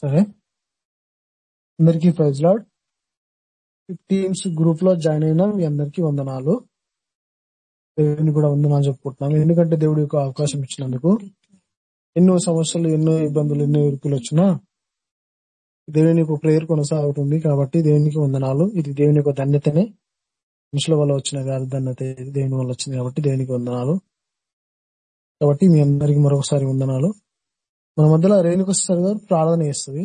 సరే? అందరికీ praise lord. Teams గ్రూప్లో జాయిన్ అయిన. మీ అందరికీ వందనాలు. దేవుని కూడా వందనాలు చెప్పుకుంటున్నాం. ఎందుకంటే దేవుడి యొక్క అవకాశం ఇచ్చినందుకు. ఎన్నో సమస్యలు ఎన్నో ఇబ్బందులు ఎన్నో ఇరుకులు వచ్చినా దేవుని యొక్క ప్రేయర్ కొనసాగుతుంది కాబట్టి దేవునికి వందనాలు. ఇది దేవుని యొక్క ధన్యతనే. మనుషుల వల్ల వచ్చిన కాదు ధన్యత దేవుని వల్ల వచ్చింది కాబట్టి దేవునికి వందనాలు. కాబట్టి మీ అందరికి మరొకసారి వందనాలు. మన మధ్యలో రేణుక సార్ గారు ప్రార్థన చేస్తుంది.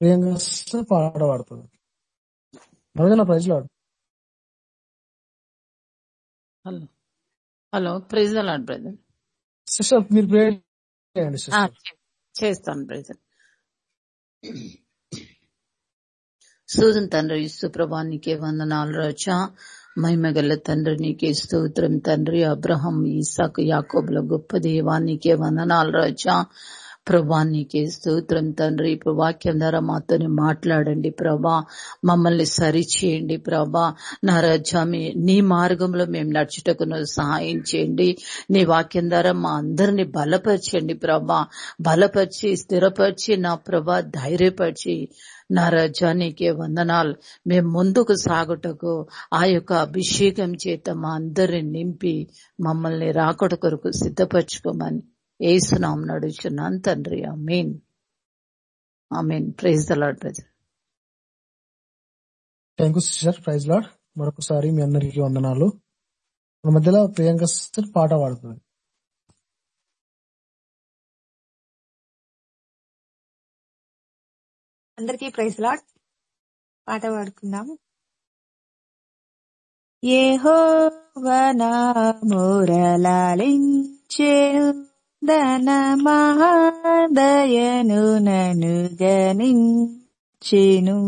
ప్రియంగా పాట పాడుతుంది. అలాగే నా praise Lord hello. Hello praise Lord brother. Sister మీరు ప్రేయర్ చేయండి సిస్టర్. చేస్తాను బ్రదర్ సూదన్ తండ్రి సుప్రభానికే వందనాలు రచా మహిమగల తండ్రి నీకే స్తోత్రం తండ్రి. అబ్రహం ఈసాకు యాకోబుల గొప్ప దేవానికే వందనాలు రాజా. ప్రభా నీకే స్తోత్రం తండ్రి. ఇప్పుడు వాక్యం ద్వారా మాతోని మాట్లాడండి ప్రభా. మమ్మల్ని సరిచేయండి ప్రభా. నా రాజా మీ నీ మార్గంలో మేము నడుచుటకు సహాయం చేయండి. నీ వాక్యం ద్వారా మా అందరిని బలపరచండి ప్రభా. బలపరిచి స్థిరపరిచి నా ప్రభా ధైర్యపరిచి నా రాజ్యానికి నీకే వందనాలు. మేము ముందుకు సాగుటకు ఆ యొక్క అభిషేకం చేత మా అందరిని నింపి మమ్మల్ని రాకడ కొరకు సిద్ధపరచుకోమని ఏసునాం నడుచున్నాను తండ్రి. Amen amen praise the Lord brother. Thank you sister praise Lord మరొకసారి మీ అందరికీ వందనాలు. మన మధ్యలో ప్రియాంక సిస్టర్ పాట పాడుతుంది. అందరికీ ప్రైజ్ లాడ్. పాట పాడుకుందాము. ఏహో వనామోరలాలించేను దన మహాదయను నను గనించెను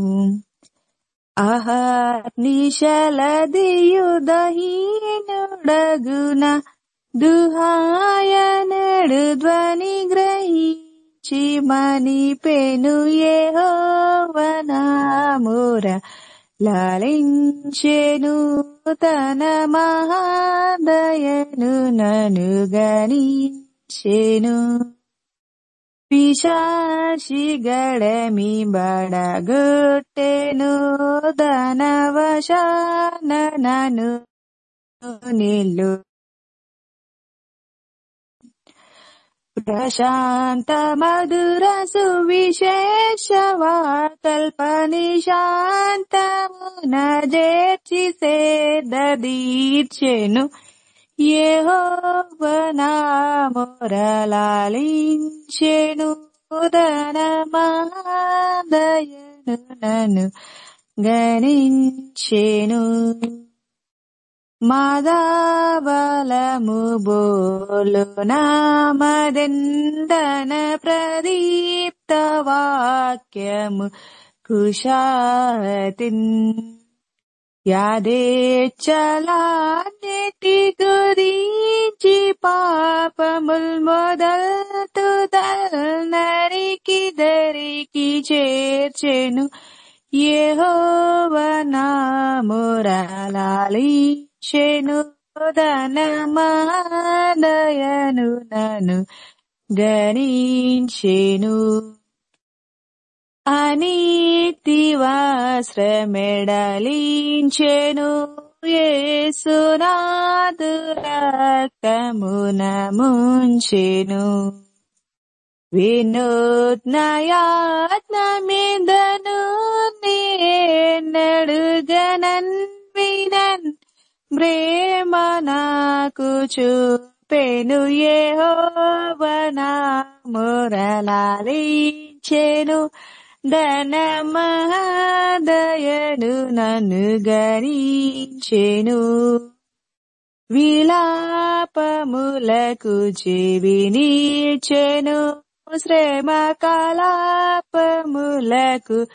అహర్నిశలదియుదహీనుడగున దుహాయనడు ధ్వని గ్రహీ మని పెను ఏహోవనాముర లాలించెను తన మహాదయను నను గణించెను. పిశాచిగడమి బడగొట్టెను ధనవశాన నను నిల్లు ప్రశాంత మధుర సువిశేష శాంతమున జేర్చి సేదీర్చెను యెహోవనామొరలాలించెను ధనమాదయను నను గణించెను. మాదాబలము బోలు నామదెందన ప్రదీప్త వాక్యము కుషాతిన్ యాదేచ్చలాన్నిటి గురించి పాపముల్ మొదల్తుదల్ నరికి దరికి చేర్చెను యెహోవనామురలాలించెను ధనమాదయను నను గణించెను. అనీతివాశ్రమెడలించెను యేసునాదు రక్తమున ముంచెను వినూత్నయాత్మమిదను నేనడుగనన్ ప్రేమ నాకు చూపెను యెహోవనామురలాలించెను ధనమహాదయను నన్ను గణించెను. విలాపములకు చెవినిచెను శ్రమ కలాపములకు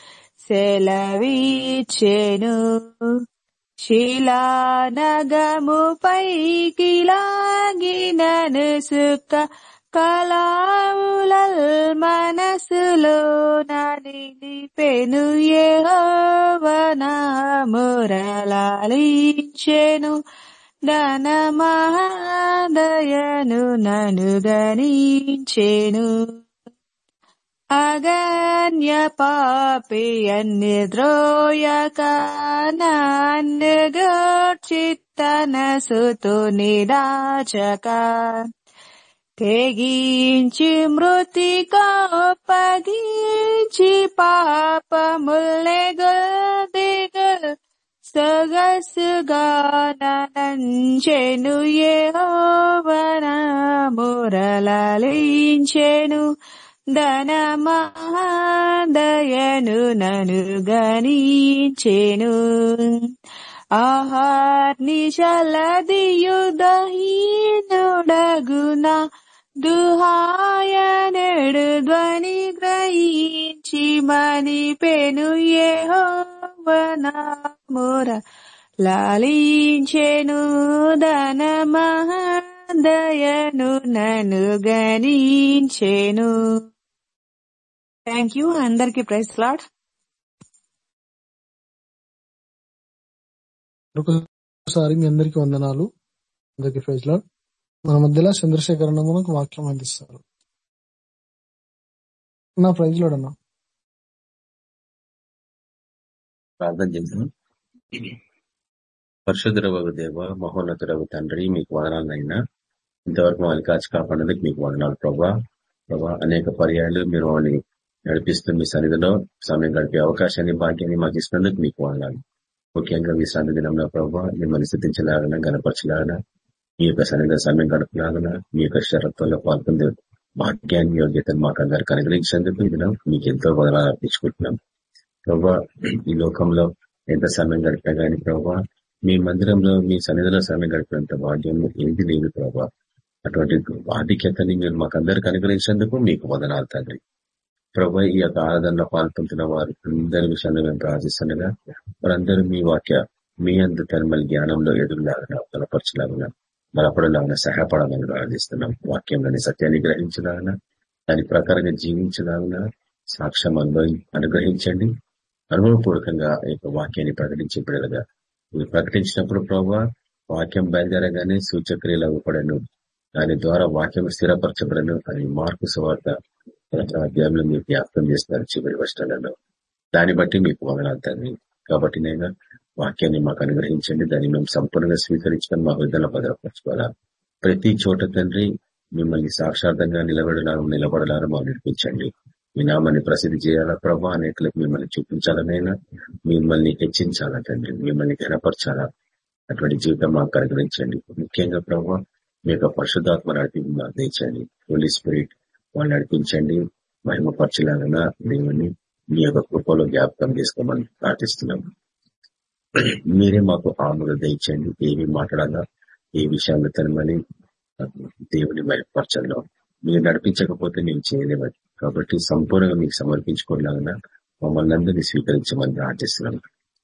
సెలవిచ్చెను. శిలానగము పైకి లాగినను సుఖ కళావులల్ మనసులో నిలిపెను యెహోవనామురలాలించెను ధనమహాదయను నను గణించెను అగన్య పాపియన్నిద్రోయక నన్నుగూర్చిత్తన సుతు నిరాచక తెగించి మృతికోపగించి పాపముల్నెగదిగల్ సొగసుగానంచెను యెహోవన మురళలించెను ధనమహాదయను నను గణించెను ఆహార్నిశలదియుదహీనుడగున దుహాయనెడు ధ్వని గ్రహించి మని పెను యెహోవనాముర లాలించెను. ధనమహాదయను నను గణించెను థ్యాంక్ యూ అందరికి ప్రైస్ లాడ్ ఒకసారి మీ అందరికీ వందనాలు. అందరికీ ప్రైజ్ లాడ్ మన మధ్యలో చంద్రశేఖర్ అన్న మనకు వాక్యం అందిస్తారు. నా ప్రైజ్ లాడ్ అన్న. ప్రార్థన చేద్దాం. పరిశుద్ధరవు దేవ మహోన్నతుడవు తండ్రి మీకు వదనాలనైనా. ఇంతవరకు మమ్మల్ని కాచి కాపాడేందుకు మీకు వదనాలు ప్రభా. ప్రభా అనేక పర్యాయాలు మీరు మమ్మల్ని నడిపిస్తూ మీ సన్నిధిలో. సమయం గడిపే అవకాశాన్ని భాగ్యాన్ని మాకు ఇస్తున్నందుకు మీకు వదనాలు. ముఖ్యంగా మీ సన్నిధి దినంలో ప్రభావ మిమ్మల్ని స్థితించలాగన గనపరచలాగన మీ యొక్క సన్నిధి సమయం గడపలాగన మీ యొక్క శరత్వంలో పాల్గొంది భాగ్యాన్ని యోగ్యతను మాకు అందరికి అనుగ్రహించేందుకు ఇది మీకు ఎంతో వదనాలు అర్పించుకుంటున్నాం. ప్రభా ఈ లోకంలో ఎంత సమయం గడిపినా గానీ ప్రభా మీ మందిరంలో మీ సన్నిధిలో సమయం గడిపినంత భాగ్యం ఏది లేదు ప్రభా. అటువంటి ఆధిక్యతని మీరు మాకు అందరికి అనుగ్రహించేందుకు మీకు వదనాలు తండ్రి. ప్రభు ఈ యొక్క ఆరాధనలో పాల్పొందుతున్న వారు అందరి విషయంలో మేము ప్రార్థిస్తుండగా వారందరూ మీ వాక్య మీ అందు తన్మల్ జ్ఞానంలో ఎదురులాగా బలపరచలాగా బలపడలాగా సహాయపడాలని ప్రార్థిస్తున్నాం. వాక్యంలోని సత్యాన్ని గ్రహించలాగా దాని ప్రకారంగా జీవించలాగా సాక్ష్యం అనుభవి అనుగ్రహించండి. అనుభవపూర్వకంగా ఈ యొక్క వాక్యాన్ని ప్రకటించే బిడ్డలుగా మీరు ప్రకటించినప్పుడు ప్రభు వాక్యం బయలుదేరగానే సూచక్రియలు అవ్వబడను. దాని ద్వారా వాక్యం స్థిరపరచబడను. అని మార్పు సువార్త అధ్యాయంలో మీరు జ్ఞాపకం చేస్తున్నారు చివరి వర్షాలలో దాన్ని బట్టి మీకు మొదలవుతుంది కాబట్టి నేను వాక్యాన్ని మాకు అనుగ్రహించండి. దాన్ని మేము సంపూర్ణంగా స్వీకరించుకొని మా హృదయంలో భద్రపరచుకోవాలా? ప్రతి చోట తండ్రి మిమ్మల్ని సాక్షార్థంగా నిలబడలా నిలబడలారు మాకు నడిపించండి. మీ నామాన్ని ప్రసిద్ధి చేయాలా ప్రభా? అనేకలకు మిమ్మల్ని చూపించాలనైనా మిమ్మల్ని హెచ్చించాలా తండ్రి? మిమ్మల్ని ఘనపరచాలా? అటువంటి జీవితం మాకు అనుగ్రహించండి ముఖ్యంగా ప్రభావ మీ యొక్క పరిశుద్ధాత్మ తెచ్చండి హోలీ స్పిరిట్ వాళ్ళు నడిపించండి. మహిమపరచలాగన దేవుని మీ యొక్క కృపలో జ్ఞాపకం చేసుకోమని ప్రార్థిస్తున్నాము మీరే మాకు ఆములు దయచండి ఏమి మాట్లాడాలా ఏ విషయాలు తనమని దేవుని మహిమపరచంలో. మీరు నడిపించకపోతే మేము చేయలేమని. కాబట్టి సంపూర్ణంగా మీకు సమర్పించుకోలాగా మమ్మల్ని అందరినీ స్వీకరించమని ప్రార్థిస్తున్నాం.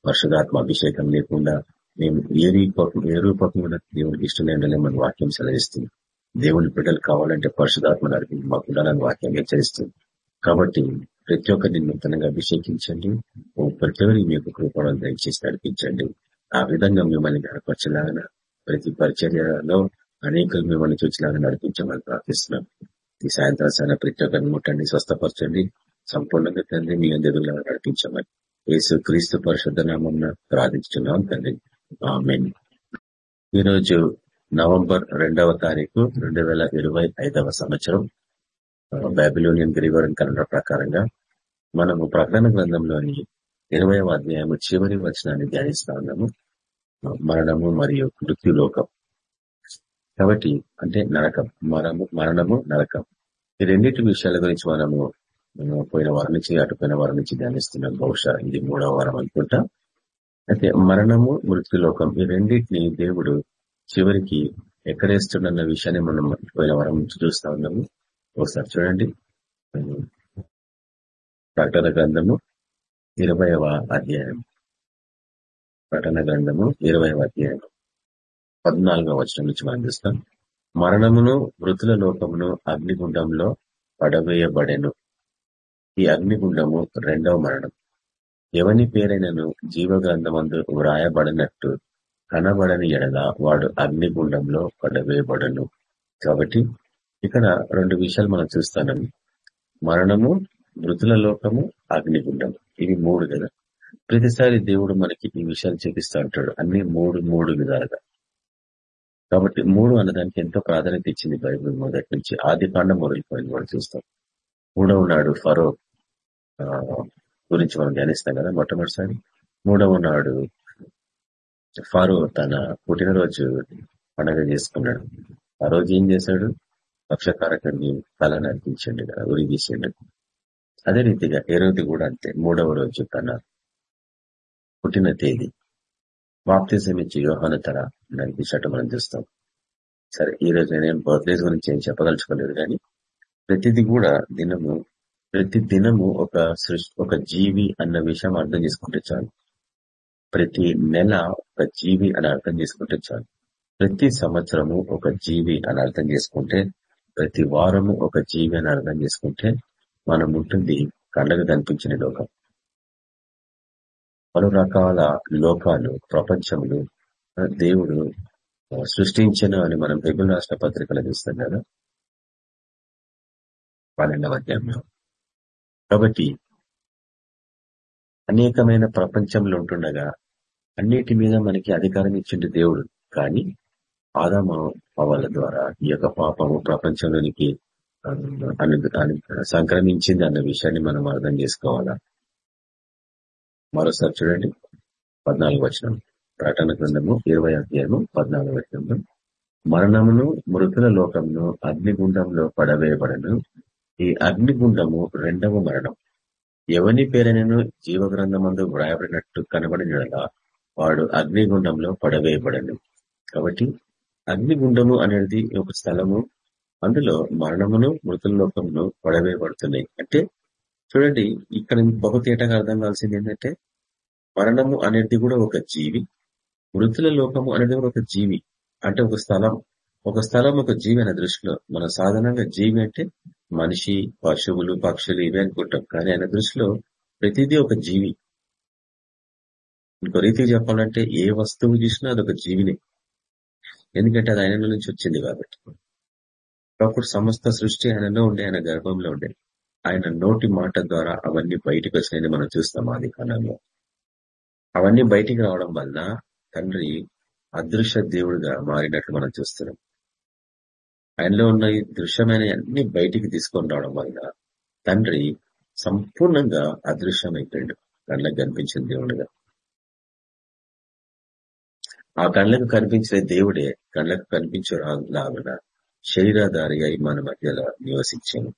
పరిశుధాత్మ అభిషేకం లేకుండా మేము ఏ రూపకం ఏ రూపకం కూడా దేవుడికి ఇష్టమైన మన వాక్యం సెలవిస్తుంది దేవుని బిడ్డలు కావాలంటే పరిశుధాత్మ నడిపి మాకు ఉండాలని వాక్యం హెచ్చరిస్తుంది. కాబట్టి ప్రతి ఒక్కరిని నూతనంగా అభిషేకించండి. ప్రతి ఒక్కరి మీ యొక్క కృపణం దయచేసి నడిపించండి. ఆ విధంగా మిమ్మల్ని గడపరచలాగా ప్రతి పరిచర్యలో అనేకలు మిమ్మల్ని చూసేలాగా నడిపించమని ప్రార్థిస్తున్నాం. ఈ సాయంత్రం సైన ప్రతి ఒక్కరిని ముట్టండి స్వస్థపరచండి సంపూర్ణంగా తండ్రి మీ అందరిలో నడిపించమని యేసు క్రీస్తు పరిశుద్ధ నామం ప్రార్థించున్నాం తండ్రి. ఆమెన్. ఈరోజు నవంబర్ రెండవ తారీఖు రెండు వేల ఇరవై ఐదవ సంవత్సరం బైబిలోనియన్ గ్రీవరన్ కన్నడ ప్రకారంగా మనము ప్రకటన గ్రంథంలోని ఇరవై అధ్యాయము చివరి వచనాన్ని ధ్యానిస్తా ఉన్నాము. మరణము మరియు మృత్యులోకం కాబట్టి అంటే నరకం. మరణము మరణము నరకం. ఈ రెండింటి విషయాల గురించి మనము పోయిన వారం నుంచి అటుపోయిన వారం నుంచి ధ్యానిస్తున్నాం. బహుశా ఇది మూడవ వారం అనుకుంటా. అయితే మరణము మృత్యులోకం ఈ రెండింటిని దేవుడు చివరికి ఎక్కడేస్తుండన్న విషయాన్ని మనం పోయిన వారం నుంచి చూస్తా ఉన్నాము. ఒకసారి చూడండి. ప్రకటన గ్రంథము ఇరవైవ అధ్యాయం. ప్రకటన గ్రంథము ఇరవైవ అధ్యాయం. పద్నాలుగవ వచనం నుంచి మనం చూస్తాం. మరణమును మృతుల లోకమును అగ్నిగుండంలో పడవేయబడెను. ఈ అగ్నిగుండము రెండవ మరణం. ఎవని పేరైనను జీవగ్రంథమందు వ్రాయబడినట్టు? కనబడని ఎడల వాడు అగ్నిగుండంలో పడవేయబడను. కాబట్టి ఇక్కడ రెండు విషయాలు మనం చూస్తానం మరణము మృతుల లోకము అగ్నిగుండం. ఇవి మూడు కదా. ప్రతిసారి దేవుడు మనకి ఈ విషయాలు చూపిస్తూ ఉంటాడు. అన్ని మూడు మూడు విధాలుగా. కాబట్టి మూడు అన్నదానికి ఎంతో ప్రాధాన్యత ఇచ్చింది బైబిల్ మొదటి నుంచి. ఆది కాండం మొదలుపోయింది మనం చూస్తాం. మూడవ నాడు ఫరో ఆ, గురించి మనం ధ్యానిస్తాం కదా మొట్టమొదటిసారి. మూడవ నాడు ఫారో తన పుట్టినరోజు పండగ చేసుకున్నాడు. ఆ రోజు ఏం చేశాడు? పక్షకారకుడిని తల నరికించండి కదా ఉరి తీసిండు అదే రీతిగా ఏ రోజు కూడా అంతే మూడవ రోజు తన పుట్టిన తేదీ. బాప్తిజం ఇచ్చి యోహాను తల నరికించటం మనం చూస్తాం. సరే ఈ రోజు నేను బర్త్డేస్ గురించి ఏం చెప్పదలుచుకోలేదు కానీ ప్రతిది కూడా దినము ప్రతి దినము ఒక సృష్టి ఒక జీవి అన్న విషయం అర్థం చేసుకుంటే చాలు. ప్రతి నెల ఒక జీవి అని అర్థం చేసుకుంటే చాలు. ప్రతి సంవత్సరము ఒక జీవి అని అర్థం చేసుకుంటే ప్రతి వారము ఒక జీవి అని అర్థం చేసుకుంటే మనం ఉంటుంది కళ్ళకు కనిపించిన లోకం. పలు రకాల లోకాలు ప్రపంచములు దేవుడు సృష్టించను అని మనం బైబిల్ రాష్ట్ర పత్రికలు చూస్తాం కదా. పన్నెండవ అధ్యాయంలో. కాబట్టి అనేకమైన ప్రపంచంలో ఉంటుండగా అన్నిటి మీద మనకి అధికారం ఇచ్చిండు దేవుడు. కానీ ఆదామ పవల ద్వారా ఈ యొక్క పాపము ప్రపంచంలోనికి సంక్రమించింది అన్న విషయాన్ని మనం అర్థం చేసుకోవాలా? మరోసారి చూడండి. పద్నాలుగు వచనం. ప్రకటన గ్రంథము ఇరవై అధ్యాయము పద్నాలుగు వచనంలో మరణమును మృతుల లోకమును అగ్నిగుండంలో పడవేయబడను. ఈ అగ్నిగుండము రెండవ మరణం. ఎవని పేరైనను జీవ గ్రంథమందు వ్రాయబడినట్టు కనబడినలా వాడు అగ్నిగుండంలో పడవేయబడను. కాబట్టి అగ్నిగుండము అనేది ఒక స్థలము అందులో మరణమును మృతుల లోకమును పడవేయబడుతున్నాయి. అంటే చూడండి ఇక్కడ బహుతేటగా అర్థం కావాల్సింది ఏంటంటే మరణము అనేది కూడా ఒక జీవి మృతుల లోకము అనేది కూడా ఒక జీవి అంటే ఒక స్థలం. ఒక స్థలం ఒక జీవి అనే దృష్టిలో మన సాధారణంగా జీవి అంటే మనిషి పశువులు పక్షులు ఇవే అనుకుంటాం. కానీ ఆయన దృష్టిలో ప్రతిదీ ఒక జీవి. ఇంకో రీతికి చెప్పాలంటే ఏ వస్తువు చూసినా అదొక జీవిని. ఎందుకంటే అది ఆయన నుంచి వచ్చింది కాబట్టి. ఒకప్పుడు సమస్త సృష్టి ఆయనలో ఉండే ఆయన గర్భంలో ఉండే. ఆయన నోటి మాట ద్వారా అవన్నీ బయటకు వచ్చినాయని మనం చూస్తాం ఆది కాలంలో. అవన్నీ బయటికి రావడం వల్ల తండ్రి అదృశ్య దేవుడిగా మారినట్లు మనం చూస్తున్నాం. ఆయనలో ఉన్న ఈ దృశ్యమైన అన్ని బయటికి తీసుకొని రావడం వల్ల తండ్రి సంపూర్ణంగా అదృశ్యమైపోయాడు. కళ్ళకు కనిపించిన దేవుడుగా. ఆ కళ్ళకు కనిపించిన దేవుడే కళ్ళకు కనిపించే లాగున శరీరధారి అయి మన మధ్యలో నివసించాను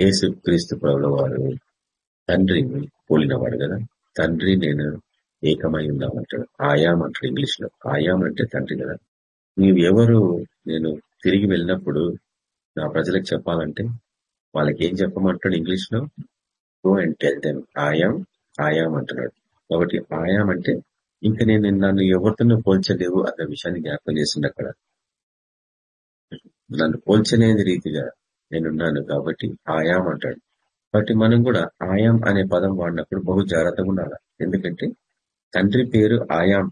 యేసు క్రీస్తు ప్రభుల వారు తండ్రిని పోలినవాడు కదా. తండ్రి నేను ఏకమై ఉన్నామంటాడు. ఆయాం అంటాడు ఇంగ్లీష్లో ఆయాం అంటే తండ్రి కదా. నీవు ఎవరు నేను తిరిగి వెళ్ళినప్పుడు నా ప్రజలకు చెప్పాలంటే వాళ్ళకి ఏం చెప్పమంటాడు ఇంగ్లీష్లో go and tell them I'm I'm అంటున్నాడు. కాబట్టి ఆయాం అంటే ఇంకా నేను నన్ను ఎవరితోనూ పోల్చలేవు అన్న విషయాన్ని జ్ఞాపకం చేసింది అక్కడ. నన్ను పోల్చలేని రీతిగా నేనున్నాను కాబట్టి ఆయాం అంటాడు. కాబట్టి మనం కూడా ఆయాం అనే పదం వాడినప్పుడు బహు జాగ్రత్తగా ఉండాలి. ఎందుకంటే తండ్రి పేరు ఆయాం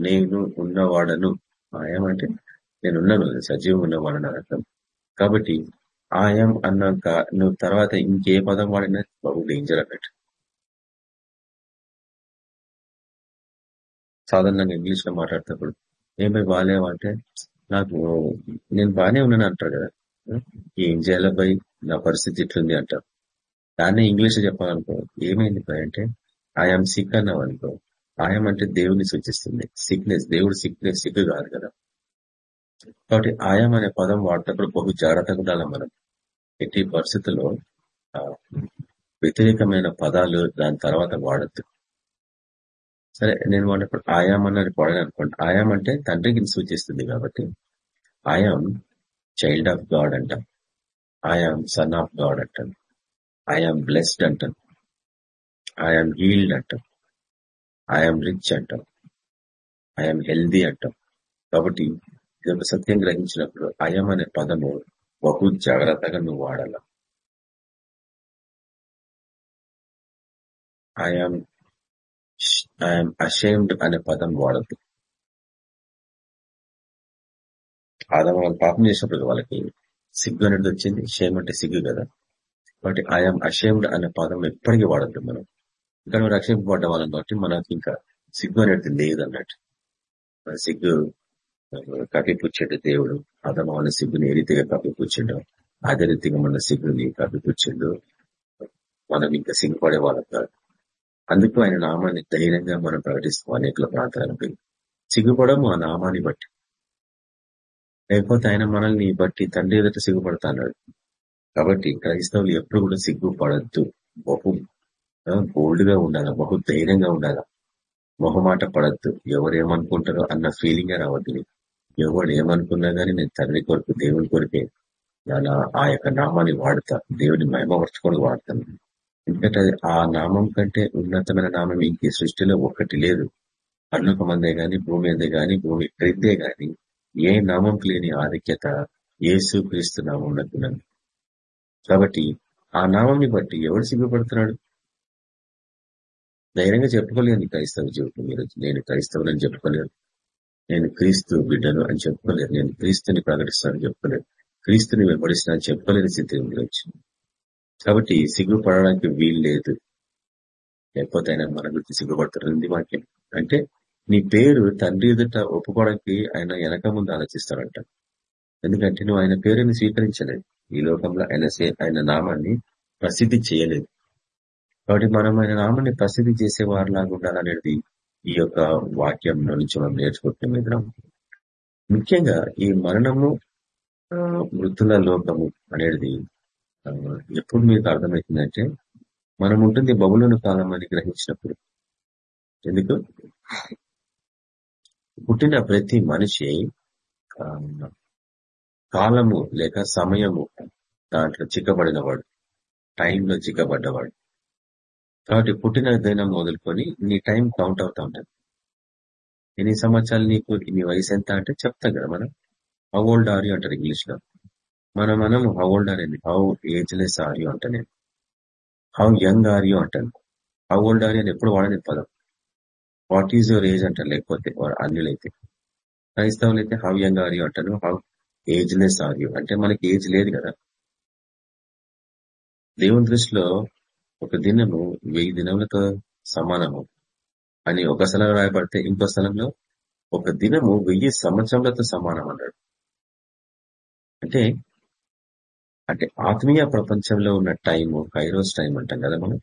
నేను ఉన్నవాడను. ఆయాం అంటే నేనున్నాను సజీవం ఉన్నవాడని అర్థం. కాబట్టి ఆయాం అన్నాక నువ్వు తర్వాత ఇంకే పదం వాడినా బహు డేంజర్ అన్నట్టు. సాధారణంగా ఇంగ్లీష్లో మాట్లాడేటప్పుడు ఏమై బాగాలేవంటే నాకు నేను బాగానే ఉన్నాను అంటారు కదా. ఏం చేయాలి భయ్ నా పరిస్థితి ఇట్లుంది అంటారు. దాన్ని ఇంగ్లీష్ చెప్పాలనుకో ఏమైంది భయ్ అంటే ఐఎమ్ సిక్ అన్నావు అనుకో. ఆయాం అంటే దేవుని సూచిస్తుంది. సిక్నెస్ దేవుడు సిక్నెస్ సిగ్గు కాదు కదా. కాబట్టి ఆయాం అనే పదం వాడేటప్పుడు బహు జాగ్రత్తగా ఉండాలి మనం. ఎట్టి పరిస్థితుల్లో వ్యతిరేకమైన పదాలు దాని తర్వాత వాడద్దు. సరే నేను వాడినప్పుడు ఆయాం అన్నది వాడని అనుకోండి. ఆయాం అంటే తండ్రికి సూచిస్తుంది కాబట్టి ఆయాం చైల్డ్ ఆఫ్ గాడ్ అంట. ఆయాం సన్ ఆఫ్ గాడ్ అంటాను ఐఆమ్ బ్లెస్డ్ అంటాను ఐఆమ్ హీల్డ్ అంటాను ఐఎమ్ రిచ్ అంటాం. ఐఎమ్ హెల్దీ అంటాం. కాబట్టి ఇది ఒక సత్యం గ్రహించినప్పుడు అయం అనే పదము బహు జాగ్రత్తగా నువ్వు వాడాల. ఐఎమ్ ఐఎమ్ అషేమ్డ్ అనే పదం వాడద్దు. ఆదమ వాళ్ళు పాపం చేసినప్పుడు వాళ్ళకి సిగ్గు అనేది వచ్చింది. షేమ్ అంటే సిగ్గు కదా. కాబట్టి ఐఎమ్ అషేమ్డ్ అనే పదం ఎప్పటికీ వాడద్దు మనం. ఇక్కడ రక్షింపబడ్డ వాళ్ళని బట్టి మనకి ఇంకా సిగ్గు అనేది లేదు అన్నట్టు మన సిగ్గు కప్పిపుచ్చాడు దేవుడు అతను మన సిగ్గుని ఏ రీతిగా కప్పిపుచ్చిండు అదే రీతిగా మన సిగ్గుని కప్పిపుచ్చిండు. మనం ఇంకా సిగ్గుపడే వాళ్ళం కాదు. అందుకు ఆయన నామాన్ని ధైర్యంగా మనం ప్రకటిస్తాం అనేక ప్రాంతాలకు సిగ్గుపడము ఆ నామాన్ని బట్టి. లేకపోతే ఆయన మనల్ని బట్టి తండ్రి ఎదుట సిగ్గుపడతాడు కాబట్టి క్రైస్తవులు ఎప్పుడు కూడా సిగ్గుపడద్దు. బహు బోల్డ్గా ఉండాలా? బహు ధైర్యంగా ఉండాలా? మొహమాట పడద్దు. ఎవరు ఏమనుకుంటారో అన్న ఫీలింగే రావద్దు ఎవడు ఏమనుకున్నా గానీ నేను తండ్రి కొరకు దేవుని కొరికే అలా ఆ యొక్క నామాన్ని వాడతా. దేవుని మహిమపరచుకొని వాడతాను ఎందుకంటే ఆ నామం కంటే ఉన్నతమైన నామం ఇంక సృష్టిలో ఒక్కటి లేదు. అన్నుక మందే గాని భూమి అందే గాని భూమి క్రిందే గాని ఏ నామం లేని ఆధిక్యత ఏసు క్రీస్తు నామం ఉన్నది. కాబట్టి ఆ నామంని బట్టి ఎవడు సిగ్గుపడుతున్నాడు? ధైర్యంగా చెప్పుకోలేను క్రైస్తవ జీవితం మీరు నేను క్రైస్తవులని చెప్పుకోలేను. నేను క్రీస్తు బిడ్డను అని చెప్పుకోలేను. నేను క్రీస్తుని ప్రకటిస్తానని చెప్పుకోలేను. క్రీస్తుని వెంబడిస్తానని చెప్పుకోలేని స్థితి గురించి కాబట్టి సిగ్గుపడడానికి వీలు లేదు. లేకపోతే ఆయన మన గురించి సిగ్గుపడుతున్నది వాక్యం అంటే నీ పేరు తండ్రి ఎదుట ఒప్పుకోవడానికి ఆయన వెనక ముందు ఆలోచిస్తాడంట. ఎందుకంటే నువ్వు ఆయన పేరుని స్వీకరించలేదు. ఈ లోకంలో ఆయన ఆయన నామాన్ని ప్రసిద్ధి చేయలేదు. కాబట్టి మనం ఆయన నామాన్ని ప్రసిద్ధి చేసే వారిలాగా ఉండాలనేది ఈ యొక్క వాక్యం నుంచి మనం నేర్చుకుంటున్నాం ఇద్దరం ముఖ్యంగా ఈ మరణము మృతుల లోకము అనేది ఎప్పుడు మీకు అర్థమవుతుందంటే మనం ఉంటుంది బబులను కాలం అని గ్రహించినప్పుడు. ఎందుకు? పుట్టిన ప్రతి మనిషి కాలము లేక సమయము దాంట్లో చిక్కబడినవాడు టైంలో చిక్కబడ్డవాడు. కాబట్టి పుట్టిన దినం మొదలుకొని నీ టైం కౌంట్ అవుతా ఉంటుంది. ఎన్ని సంవత్సరాలు నీకు నీ వయసు ఎంత అంటే చెప్తాం కదా మనం. హౌ ఓల్డ్ ఆర్ యూ అంటారు ఇంగ్లీష్లో. మనం మనం how old are how ageless are you అంటే నేను. హౌ యంగ్ ఆర్ యూ అంటాను హౌ ఓల్డ్ ఆర్ యూ అని ఎప్పుడు వాడని పదం వాట్ ఈజ్ యువర్ ఏజ్ అంటారు లేకపోతే అన్యులైతే. క్రైస్తవులు అయితే హౌ యంగ్ ఆర్ యూ అంటాను హౌ ఏజ్లెస్ ఆర్ యూ అంటే మనకి ఏజ్ లేదు కదా. దేవుని దృష్టిలో ఒక దినము వెయ్యి దినములతో సమానము. అని ఒక స్థలంలో రాయబడితే ఇంకో స్థలంలో ఒక దినము వెయ్యి సంవత్సరములతో సమానం అన్నాడు అంటే అంటే ఆత్మీయ ప్రపంచంలో ఉన్న టైము కైరోస్ టైం అంటాం కదా మనం.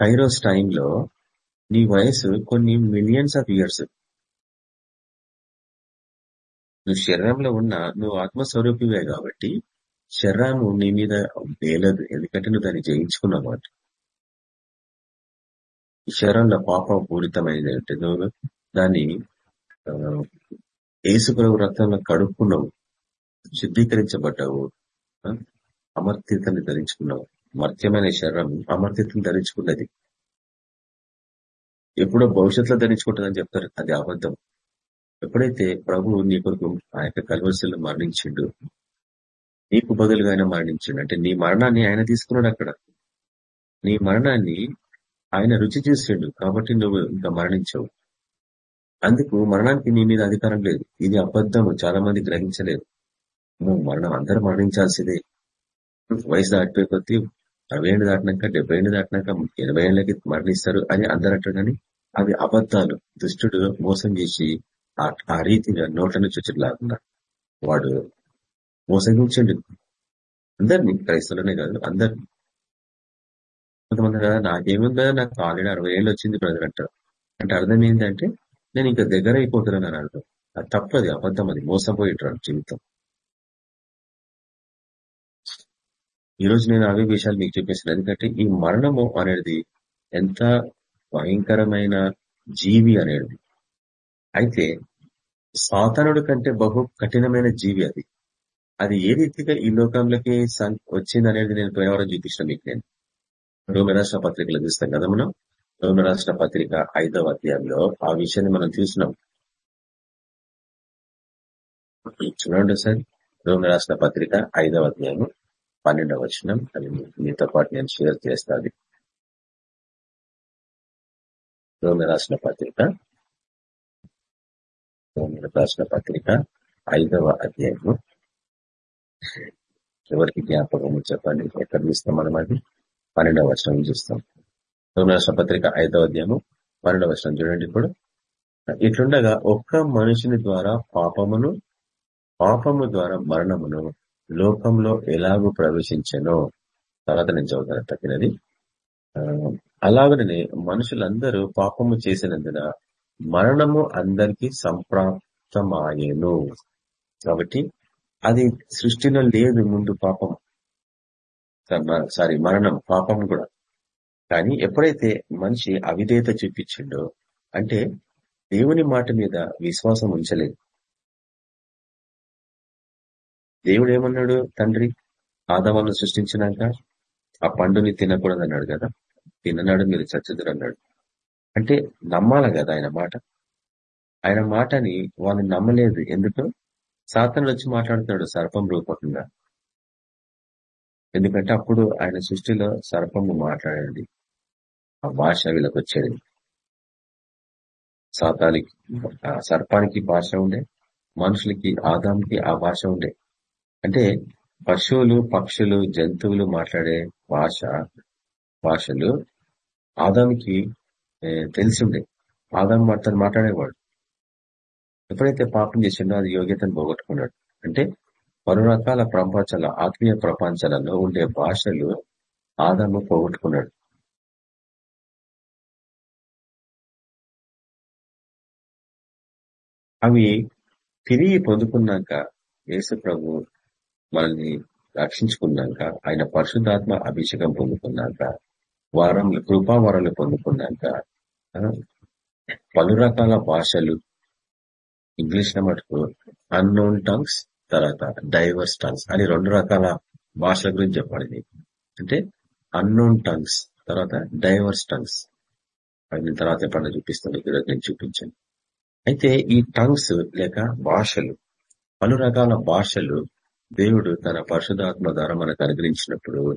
కైరోస్ టైంలో నీ వయసు కొన్ని మిలియన్స్ ఆఫ్ ఇయర్స్. నువ్వు శరీరంలో ఉన్న నువ్వు ఆత్మస్వరూపివే కాబట్టి శరీరము నీ మీద వేలదు. ఎందుకంటే నువ్వు దాన్ని జయించుకున్నావు ఈ శరీరంలో పాపం పూరితమైంది అంటే నువ్వు దాన్ని ఏసుప్రభు రక్తంలో కడుక్కున్నావు శుద్ధీకరించబడ్డావు అమర్త్యతని ధరించుకున్నావు. మర్త్యమైన శరీరం అమర్త్యతను ధరించుకున్నది. ఎప్పుడో భవిష్యత్తులో ధరించుకుంటుందని చెప్తారు అది అబద్ధం. ఎప్పుడైతే ప్రభు నీ కొరకు ఆ యొక్క కల్వసులు మరణించిండు నీకు బదులుగా ఆయన మరణించిండు. అంటే నీ మరణాన్ని ఆయన తీసుకున్నాడు అక్కడ. నీ మరణాన్ని ఆయన రుచి చూసిండు కాబట్టి నువ్వు ఇంకా మరణించవు. అందుకు మరణానికి నీ మీద అధికారం లేదు. ఇది అబద్ధము. చాలా మంది గ్రహించలేదు. నువ్వు మరణం అందరూ మరణించాల్సిందే. వయసు దాటిపోయి కొద్ది అరవై ఏళ్ళు దాటినాక డెబ్బై ఏళ్ళు దాటినాక ఎనభై ఏళ్ళకి మరణిస్తారు అని అందరూ అంటారు కానీ అవి అబద్ధాలు. దుష్టుడు మోసం చేసి ఆ రీతిగా నోట్ల నుంచి లాగున్నా వాడు మోసగించండి. అందరినీ క్రైస్తవులనే కాదు అందరినీ. కొంతమంది కదా నాకేముంది? కదా నాకు ఆల్రెడీ అరవై ఏళ్ళు వచ్చింది బ్రదర్ అంటారు అంటే అర్థం ఏంటంటే నేను ఇంకా దగ్గర అయిపోతున్నాను అని అర్థం. అది తప్పది అబద్ధం అది. మోసపోయేటారు జీవితం. ఈ రోజు నేను అవే విషయాలు మీకు చూపిస్తాను ఎందుకంటే ఈ మరణము అనేది ఎంత భయంకరమైన జీవి అనేది. అయితే సాతనుడు కంటే బహు కఠినమైన జీవి అది. అది ఏ రీతిగా ఈ లోకంలోకి వచ్చింది అనేది నేను పోయేవారం చూపించిన మీకు నేను. రోమ రాష్ట్ర పత్రికలు చూస్తాం కదా మనం? రోమ రాష్ట్ర పత్రిక ఐదవ అధ్యాయంలో ఆ విషయాన్ని మనం చూసినాం. చూడండి సార్. రోమ రాష్ట్ర పత్రిక ఐదవ అధ్యాయం పన్నెండవ వచ్చిన అది మీతో పాటు నేను షేర్ చేస్తాది రోమి రాసిన పత్రిక. రోమి రాసిన పత్రిక ఐదవ అధ్యాయము. ఎవరికి జ్ఞాపకము చెప్పండి? ఎక్కడ చూస్తాం మనం అది? పన్నెండవ వర్షం చూస్తాం. రాష్ట్ర పత్రిక ఐదవ అధ్యాయము పన్నెండవ వచనం చూడండి ఇప్పుడు. ఇట్లుండగా ఒక్క మనుషుని ద్వారా పాపమును పాపము ద్వారా మరణమును లోకంలో ఎలాగూ ప్రవేశించనో తర్వాత నేను చదువుతాను తగ్గినది అలాగనే మనుషులందరూ పాపము చేసినందున మరణము అందరికీ సంప్రాప్తమాయేను. కాబట్టి అది సృష్టిలో లేదు ముందు పాపం సారీ మరణం పాపం కూడా. కానీ ఎప్పుడైతే మనిషి అవిధేయత చూపించిండో అంటే దేవుని మాట మీద విశ్వాసం ఉంచలేదు. దేవుడు ఏమన్నాడు తండ్రి? ఆదవాలను సృష్టించినాక ఆ పండుని తినకూడదు అన్నాడు కదా. తిననాడు మీరు చచ్చుదురు అన్నాడు. అంటే నమ్మాల కదా ఆయన మాట. ఆయన మాటని వాళ్ళు నమ్మలేదు. ఎందుకు? సాతనుడు వచ్చి మాట్లాడుతున్నాడు సర్పం రూపకంగా. ఎందుకంటే అప్పుడు ఆయన సృష్టిలో సర్పము మాట్లాడండి. ఆ భాష వీళ్ళకి వచ్చేది సాతానికి సర్పానికి భాష ఉండే మనుషులకి ఆదాంకి ఆ భాష ఉండే. అంటే పశువులు పక్షులు జంతువులు మాట్లాడే భాష భాషలు ఆదాంకి తెలిసిండే. ఆదాం తను మాట్లాడేవాడు. ఎప్పుడైతే పాపం చేసిండో అది యోగ్యతను పోగొట్టుకున్నాడు. అంటే పలు రకాల ప్రపంచాల ఆత్మీయ ప్రపంచాలలో ఉండే భాషలు ఆదాము పోగొట్టుకున్నాడు. అవి తిరిగి పొందుకున్నాక యేసు ప్రభు మనల్ని రక్షించుకున్నాక ఆయన పరిశుద్ధాత్మ అభిషేకం పొందుకున్నాక వారం కృపావరాలు పొందుకున్నాక పలు రకాల భాషలు ఇంగ్లీష్లో మటుకు అన్నోన్ టంగ్స్ తర్వాత డైవర్స్ టంగ్స్ అని రెండు రకాల భాషల గురించి చెప్పాలి అంటే అన్నోన్ టంగ్స్ తర్వాత డైవర్స్ టంగ్స్ అది తర్వాత ఎప్పుడన్నా చూపిస్తాను ఈరోజు నేను చూపించాను. అయితే ఈ టంగ్స్ లేక భాషలు పలు రకాల భాషలు దేవుడు తన పరిశుధాత్మ ద్వారా మనకు అనుగ్రహించినప్పుడు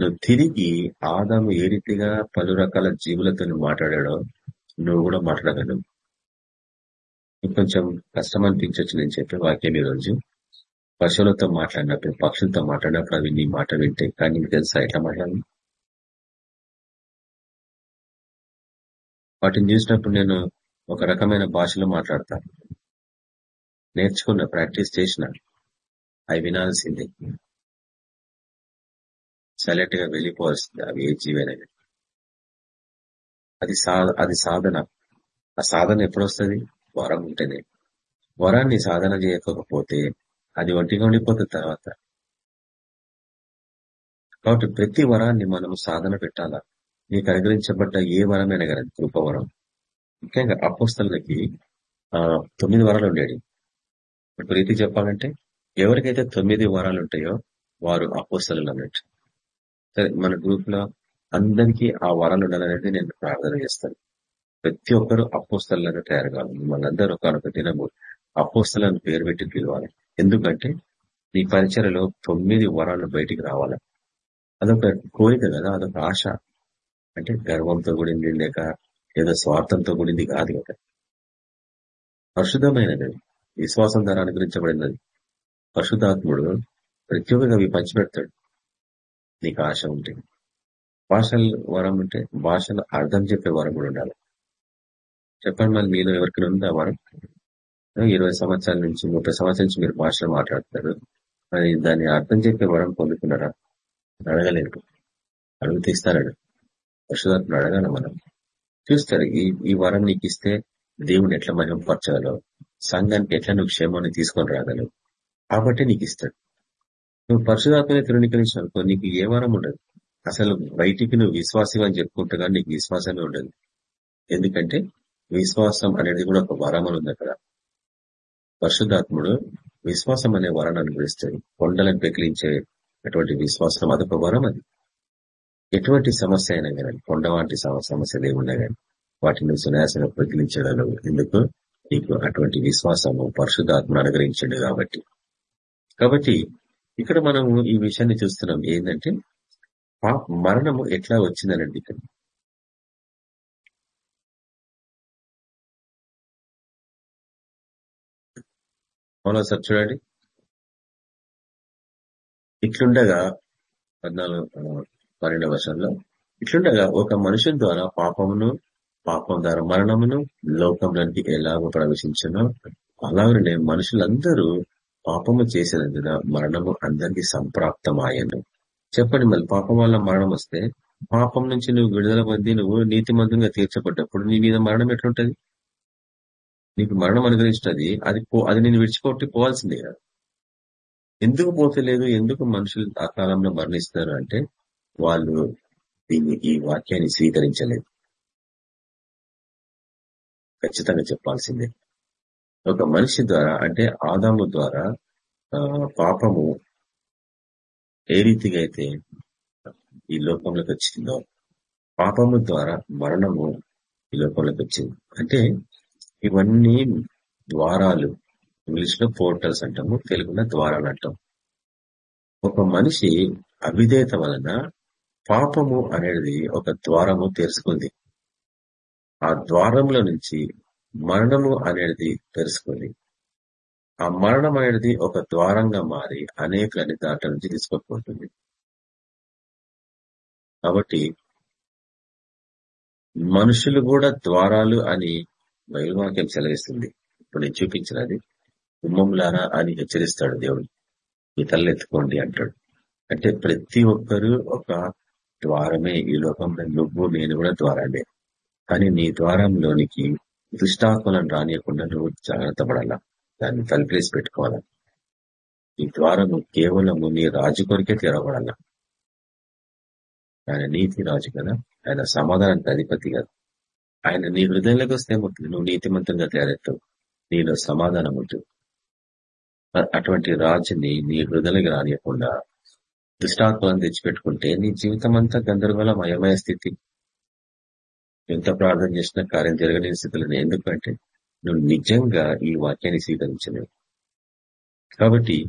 నువ్వు తిరిగి ఆదాము ఏ రీతిగా పలు రకాల జీవులతో మాట్లాడాడో నువ్వు కూడా మాట్లాడగలవు. కొంచెం కష్టం అనిపించవచ్చు నేను చెప్పే వాక్యం ఈరోజు. పశువులతో మాట్లాడినప్పుడు పక్షులతో మాట్లాడినప్పుడు అవి నీ మాట వింటే. కానీ నీకు తెలుసా ఎట్లా మాట్లాడాలి వాటిని చూసినప్పుడు నేను ఒక రకమైన భాషలో మాట్లాడతాను నేర్చుకున్న ప్రాక్టీస్ చేసిన అవి వినాల్సిందే. సైలెంట్గా వెళ్ళిపోవాల్సింది అవి ఏ జీవైనా అది అది సాధన. ఆ సాధన ఎప్పుడొస్తుంది? వరం ఉంటేనే. వరాన్ని సాధన చేయకపోతే అది ఒంటిగా ఉండిపోతుంది తర్వాత. కాబట్టి ప్రతి వరాన్ని మనం సాధన పెట్టాలా? నీకు అనుగ్రహించబడ్డ ఏ వరమైనా కదా కృపవరం ముఖ్యంగా అపోస్తలకి ఆ తొమ్మిది వరాలు ఉండేవి. ఇప్పుడు రీతి చెప్పాలంటే ఎవరికైతే తొమ్మిది వరాలు ఉంటాయో వారు అపోస్తలు అన్నట్టు. సరే మన గ్రూప్లో అందరికీ ఆ వరాలు ఉండాలనేది నేను ప్రార్థన చేస్తాను. ప్రతి ఒక్కరు అపోస్తలను తయారు కావాలి. మనందరూ అందరూ ఒకనొక దినము అపోస్తలను పేరు పెట్టి పిలవాలి. ఎందుకంటే నీ పరిచయలో తొమ్మిది వరాలు బయటికి రావాలి. అదొక కోరిక కదా అదొక ఆశ. అంటే గర్వంతో కూడింది లేక ఏదో స్వార్థంతో కూడింది కాదు కదా. పరిశుద్ధమైనది విశ్వాసం ద్వారా అనుగ్రహించబడినది. పరిశుద్ధాత్ముడు ప్రతి ఒక్కరికి అవి పంచిపెడతాడు. నీకు ఆశ ఉంటే భాషలు వరం ఉంటే భాషలు అర్థం చెప్పే వరం కూడా ఉండాలి. చెప్పండి మళ్ళీ మీలో ఎవరికైనా ఉందా వరం? ఇరవై సంవత్సరాల నుంచి ముప్పై సంవత్సరాల నుంచి మీరు భాషలు మాట్లాడుతున్నారు. మరి దాన్ని అర్థం చెప్పే వరం పొందుకున్నారా? అడగలేదు. అడుగు తీస్తాడు పరిశుధాత్మను అడగాల మనం. చూస్తారు ఈ ఈ వరం నీకు ఇస్తే దేవుని ఎట్లా మహిమపరచగలవు సంఘానికి ఎట్లా నువ్వు క్షేమాన్ని తీసుకొని రాగలవు? కాబట్టి నీకు ఇస్తాడు. నువ్వు పరిశుధాత్మని తృణీకరించినావు నీకు ఏ వరం ఉండదు. అసలు బయటికి నువ్వు విశ్వాసం అని చెప్పుకుంటా నీకు విశ్వాసమే ఉండదు. ఎందుకంటే విశ్వాసం అనేది కూడా ఒక వరం అని ఉంది అక్కడ పరిశుద్ధాత్ముడు విశ్వాసం అనే వరాన్ని అనుగ్రహిస్తాడు కొండలను పెకిలించే అటువంటి విశ్వాసం అదొక వరం అది. ఎటువంటి సమస్య అయినా కానీ కొండ వంటి సమస్యలు ఏమున్నా కానీ వాటిని సునాయాసంగా ప్రతిలించగలవు ఎందుకు? నీకు అటువంటి విశ్వాసము పరిశుద్ధాత్మ అనుగ్రహించండు కాబట్టి. కాబట్టి ఇక్కడ మనము ఈ విషయాన్ని చూస్తున్నాం. ఏంటంటే మరణము ఎట్లా వచ్చిందనండి ఇక్కడ? అవునా సార్? చూడండి. ఇట్లుండగా పద్నాలుగు ఆ, పన్నెండవ వర్షంలో ఇట్లుండగా ఒక మనుషుని ద్వారా పాపమును పాపం ద్వారా మరణమును లోకంలోనికి ఎలాగో ప్రవేశించను అలాగనే మనుషులందరూ పాపము చేసినందున మరణము అందరికి సంప్రాప్తమాయను. చెప్పండి మళ్ళీ పాపం వల్ల మరణం వస్తే పాపం నుంచి నువ్వు విడుదల పొంది నువ్వు నీతిమంతంగా తీర్చబడ్డప్పుడు నీ మీద మరణం ఎట్లుంటది? నీకు మరణం అనుగ్రహించినది అది అది నేను విడిచిపోట్టి పోవాల్సిందే కదా. ఎందుకు పోతలేదు ఎందుకు మనుషులు ఆ కాలంలో మరణిస్తారు అంటే వాళ్ళు దీన్ని ఈ వాక్యాన్ని స్వీకరించలేదు. ఖచ్చితంగా చెప్పాల్సిందే. ఒక మనిషి ద్వారా అంటే ఆదాము ద్వారా పాపము ఏ రీతిగా అయితే ఈ లోకంలోకి వచ్చిందో పాపము ద్వారా మరణము ఈ లోకంలోకి వచ్చింది. అంటే ఇవన్నీ ద్వారాలు. ఇంగ్లీష్లో పోర్టల్స్ అంటాము తెలుగులో ద్వారాలు అంటాం. ఒక మనిషి అవిధేయత వలన పాపము అనేది ఒక ద్వారము తెరుచుకుంది. ఆ ద్వారంలో నుంచి మరణము అనేది తెరుచుకుంది. ఆ మరణం అనేది ఒక ద్వారంగా మారి అనేకలని దాంట్లో నుంచి తీసుకోకపోతుంది కాబట్టి మనుషులు కూడా ద్వారాలు అని బయలువాక్యం సెలవిస్తుంది ఇప్పుడు నేను చూపించినది కుంభంలారా అని హెచ్చరిస్తాడు దేవుడు. మీ తల్లి ఎత్తుకోండి అంటాడు. అంటే ప్రతి ఒక్కరు ఒక ద్వారమే ఈ లోకంలో. నువ్వు నేను కూడా ద్వారాలే కానీ నీ ద్వారంలోనికి దుష్టాత్మలను రానియకుండా నువ్వు జాగ్రత్త పడాలా? దాన్ని తలుపేసి పెట్టుకోవాలా? ఈ ద్వారము కేవలము నీ రాజు కొరికే తెరవబడాలా? ఆయన నీతి రాజు కదా. ఆయన సమాధానానికి అధిపతి కదా. ఆయన నీ హృదయంలోకి వస్తే ఏమవుతుంది? నువ్వు నీతిమంతంగా తయారవుతావు. నీలో సమాధానం ఉంటుంది. అటువంటి రాజుని నీ హృదయకి రానియకుండా దుష్టాత్మలను తెచ్చిపెట్టుకుంటే నీ జీవితం అంతా గందరగోళం అయమయ స్థితి. ఎంత ప్రార్థన చేసినా కార్యం జరగలేని స్థితిలో ఎందుకంటే నువ్వు నిజంగా ఈ వాక్యాన్ని స్వీకరించలేవు. కాబట్టి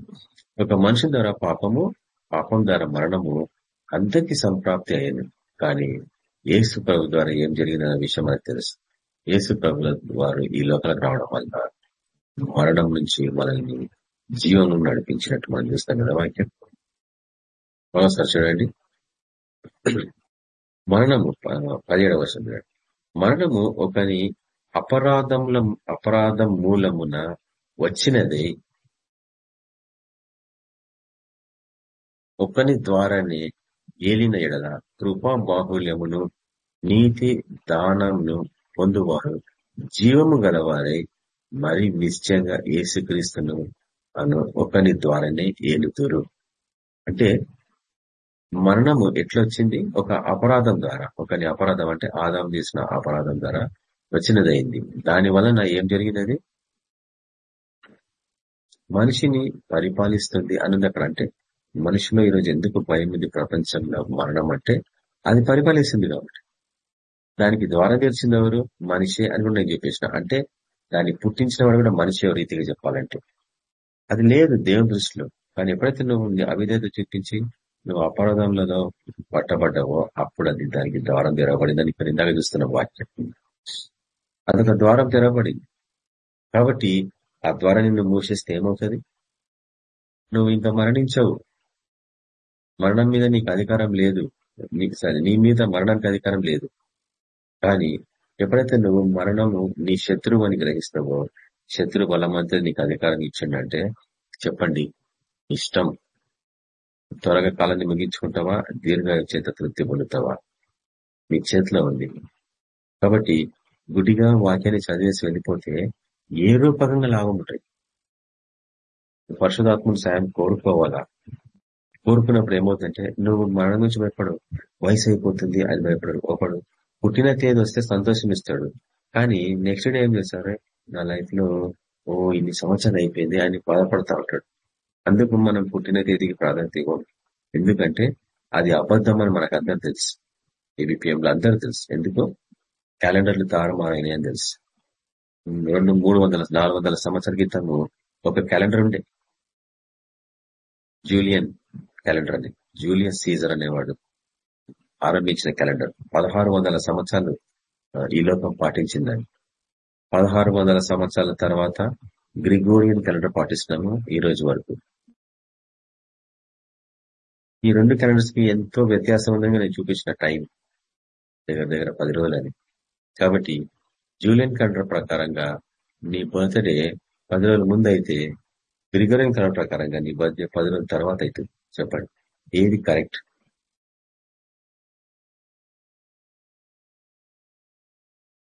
ఒక మనిషి ద్వారా పాపము పాపం ద్వారా మరణము అందరికీ సంప్రాప్తి అయ్యింది కానీ యేసు ప్రభు ద్వారా ఏం జరిగిన విషయం మనకు తెలుసు. యేసు ప్రభుల వారు ఈ లోకాలకు రావడం వల్ల మరణం నుంచి మనల్ని జీవనం నడిపించినట్టు మనం చూస్తాం కదా వాక్యం. చూడండి. మరణము ప- పదిహేడవ వర్షం చూడండి. మరణము ఒకని అపరాధముల అపరాధం మూలమున వచ్చినది ఒకని ద్వారానే ఏలిన ఎడల కృపా బాహుల్యమును నీతి దానంను పొందువారు. జీవము గలవారై మరి నిశ్చయంగా ఏసుక్రీస్తును అను ఒకని ద్వారానే ఏలుతురు అంటే మరణము ఎట్లొచ్చింది? ఒక అపరాధం ద్వారా. ఒకని అపరాధం అంటే ఆదాం చేసిన అపరాధం ద్వారా వచ్చినదైంది దాని వలన ఏం జరిగినది? మనిషిని పరిపాలిస్తుంది అన్నది అక్కడ అంటే మనిషిలో ఈరోజు ఎందుకు భయం ఉంది ప్రపంచంలో మరణం అంటే అది పరిపాలిస్తుంది కాబట్టి. దానికి ద్వారా తెరిచింది ఎవరు? మనిషే అని కూడా నేను చెప్పేసిన. అంటే దాన్ని పుట్టించిన వాడు కూడా మనిషి ఎవరి రీతిగా చెప్పాలంటే. అది లేదు దేవుని దృష్టిలో. కానీ ఎప్పుడైతే నువ్వు అవిధేత చూపించి నువ్వు అపరాధంలో పట్టబడ్డావో అప్పుడు అది దానికి ద్వారం తెరవబడిందని ఇక్కడ ఇందాక చూస్తున్న వాక్యం. అదొక ద్వారం తెరవబడింది. కాబట్టి ఆ ద్వారాన్ని నిన్ను మూసేస్తే ఏమవుతుంది? నువ్వు ఇంకా మరణించవు. మరణం మీద నీకు అధికారం లేదు. నీకు సరే నీ మీద మరణానికి అధికారం లేదు. కానీ ఎప్పుడైతే నువ్వు మరణము నీ శత్రువు అని గ్రహిస్తావో శత్రు బలమంతా నీకు అధికారం ఇచ్చిండంటే చెప్పండి. ఇష్టం. త్వరగా కాలాన్ని ముగించుకుంటావా? దీర్ఘ చేత తృప్తి పొందుతావా? మీ చేతిలో ఉంది. కాబట్టి గుడిగా వాక్యాన్ని చదివేసి వెళ్ళిపోతే ఏ రూపకంగా లాభం ఉంటాయి పరిశుధాత్మను సాయం కోరుకోవాలా? కోరుకున్నప్పుడు ఏమవుతుందంటే నువ్వు మరణం నుంచి భయపడు వయసు అయిపోతుంది అని భయపడడు ఒకడు పుట్టిన తేదీ వస్తే సంతోషం ఇస్తాడు కానీ నెక్స్ట్ డే ఏం చేస్తారు నా లైఫ్లో ఓ ఇన్ని సంవత్సరాలు అయిపోయింది అని బాధపడతా ఉంటాడు. అందుకు మనం పుట్టిన తేదీకి ప్రాధాన్యత ఇవ్వం ఎందుకంటే అది అబద్ధం అని మనకు అందరు తెలుసు. ఏబిపిఎంలో అందరూ తెలుసు. ఎందుకో? క్యాలెండర్లు తారుమారైనాయి అని తెలుసు. రెండు మూడు వందల నాలుగు వందల సంవత్సరాల క్రితము ఒక క్యాలెండర్ ఉండే. జూలియన్ క్యాలెండర్ అని జూలియన్ సీజర్ అనేవాడు ఆరంభించిన క్యాలెండర్. పదహారు వందల సంవత్సరాలు ఈ లోకం పాటించిందని. పదహారు వందల సంవత్సరాల తర్వాత గ్రిగోరియన్ క్యాలెండర్ పాటిస్తున్నాము ఈ రోజు వరకు. ఈ రెండు క్యాలెండర్స్కి ఎంతో వ్యత్యాసం ఉందని నేను చూపించిన టైం దగ్గర దగ్గర పది రోజులని. కాబట్టి జూలియన్ క్యాలెండర్ ప్రకారంగా నీ బర్త్డే పది రోజుల ముందు అయితే గ్రిగోరియన్ క్యాలెండర్ ప్రకారంగా నీ బర్త్డే పది రోజుల తర్వాత అయితే చెప్పండి. ఏది కరెక్ట్?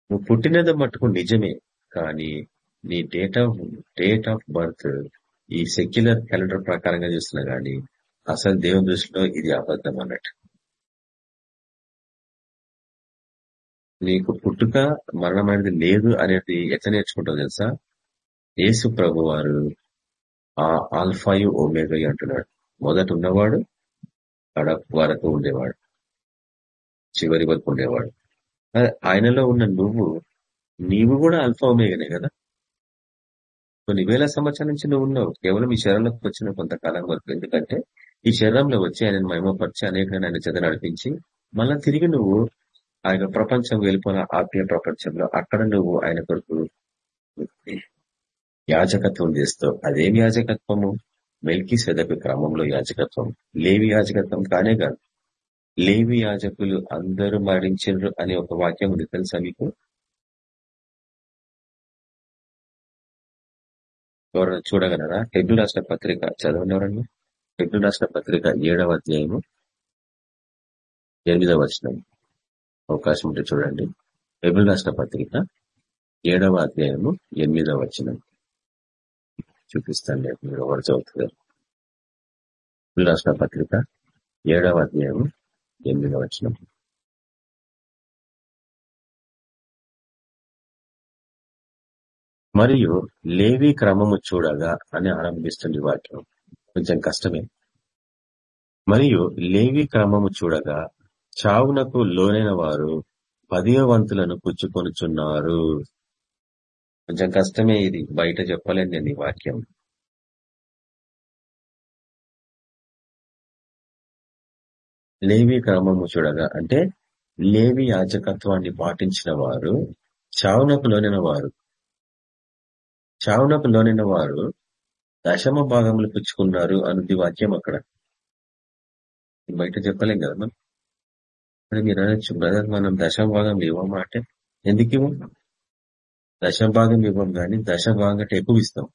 నువ్వు పుట్టినది మట్టుకు నిజమే కానీ నీ date of date of birth ఈ సెక్యులర్ క్యాలెండర్ ప్రకారంగా చూస్తున్నా గానీ అసలు దేవుని దృష్టిలో ఇది అబద్ధం అన్నట్టు. నీకు పుట్టుక మరణం అనేది లేదు అనేది ఎట్లా నేర్చుకుంటావు తెలుసా? యేసు ప్రభు వారు ఆ ఆల్ఫాయు ఓమేగయు అంటున్నాడు. మొదట ఉన్నవాడు కడ వరకు ఉండేవాడు చివరి వరకు ఉండేవాడు. ఆయనలో ఉన్న నువ్వు నీవు కూడా అల్ఫా కదా? కొన్ని వేల సంవత్సరాల నుంచి నువ్వు ఉన్నావు. కేవలం ఈ శరీరంలోకి వచ్చిన కొంతకాలం వరకు. ఎందుకంటే ఈ శరీరంలో వచ్చి ఆయన మహిమపరిచి అనేక ఆయన చెద నడిపించి మళ్ళా తిరిగి నువ్వు ఆయన ప్రపంచం వెళ్ళిపోయిన ఆత్మీయ ప్రపంచంలో అక్కడ నువ్వు ఆయన కొరకు యాజకత్వం చేస్తావు. అదేం యాజకత్వము? మెల్కి సెదకు క్రమంలో యాజకత్వం లేవి యాజకత్వం కానే కాదు. లేవి యాజకులు అందరూ మరణించరు అనే ఒక వాక్యం ఉంది తెలుసా మీకు? ఎవరైనా చూడగలరా? హెబ్రి రాష్ట్ర పత్రిక చదవనవరండి హెబ్రి రాష్ట్ర పత్రిక ఏడవ అధ్యాయము ఎనిమిదవ వచనం. అవకాశం ఉంటే చూడండి. హెబ్రి రాష్ట్ర పత్రిక ఏడవ అధ్యాయము ఎనిమిదవ వచనం. చూపిస్తాను. నేను మీరు ఎవరు చదువుతున్నారు రాష్ట్ర పత్రిక ఏడవ అధ్యాయం ఎనిమిదవ వచ్చిన మరియు లేవి క్రమము చూడగా అని ఆరంభిస్తుంది వాక్యం. కొంచెం కష్టమే. మరియు లేవి క్రమము చూడగా చావునకు లోనైన వారు పదివ వంతులను పుచ్చుకొనుచున్నారు. కొంచెం కష్టమే ఇది. బయట చెప్పలేను నేను ఈ వాక్యం. లేవి క్రమము చూడగా అంటే లేవి యాజకత్వాన్ని పాటించిన వారు చావునకు లోనిన వారు చావునకు లోనిన వారు దశమ భాగములు పుచ్చుకున్నారు అన్నది వాక్యం అక్కడ. బయట చెప్పలేం కదా మనం మీరు అనొచ్చు. బ్రదర్ మనం దశమ భాగం ఇవ్వమా అంటే ఎందుకు ఇవ్వం దశభాగం ఇవ్వం కానీ దశ భాగం ఎక్కువ ఇస్తాం.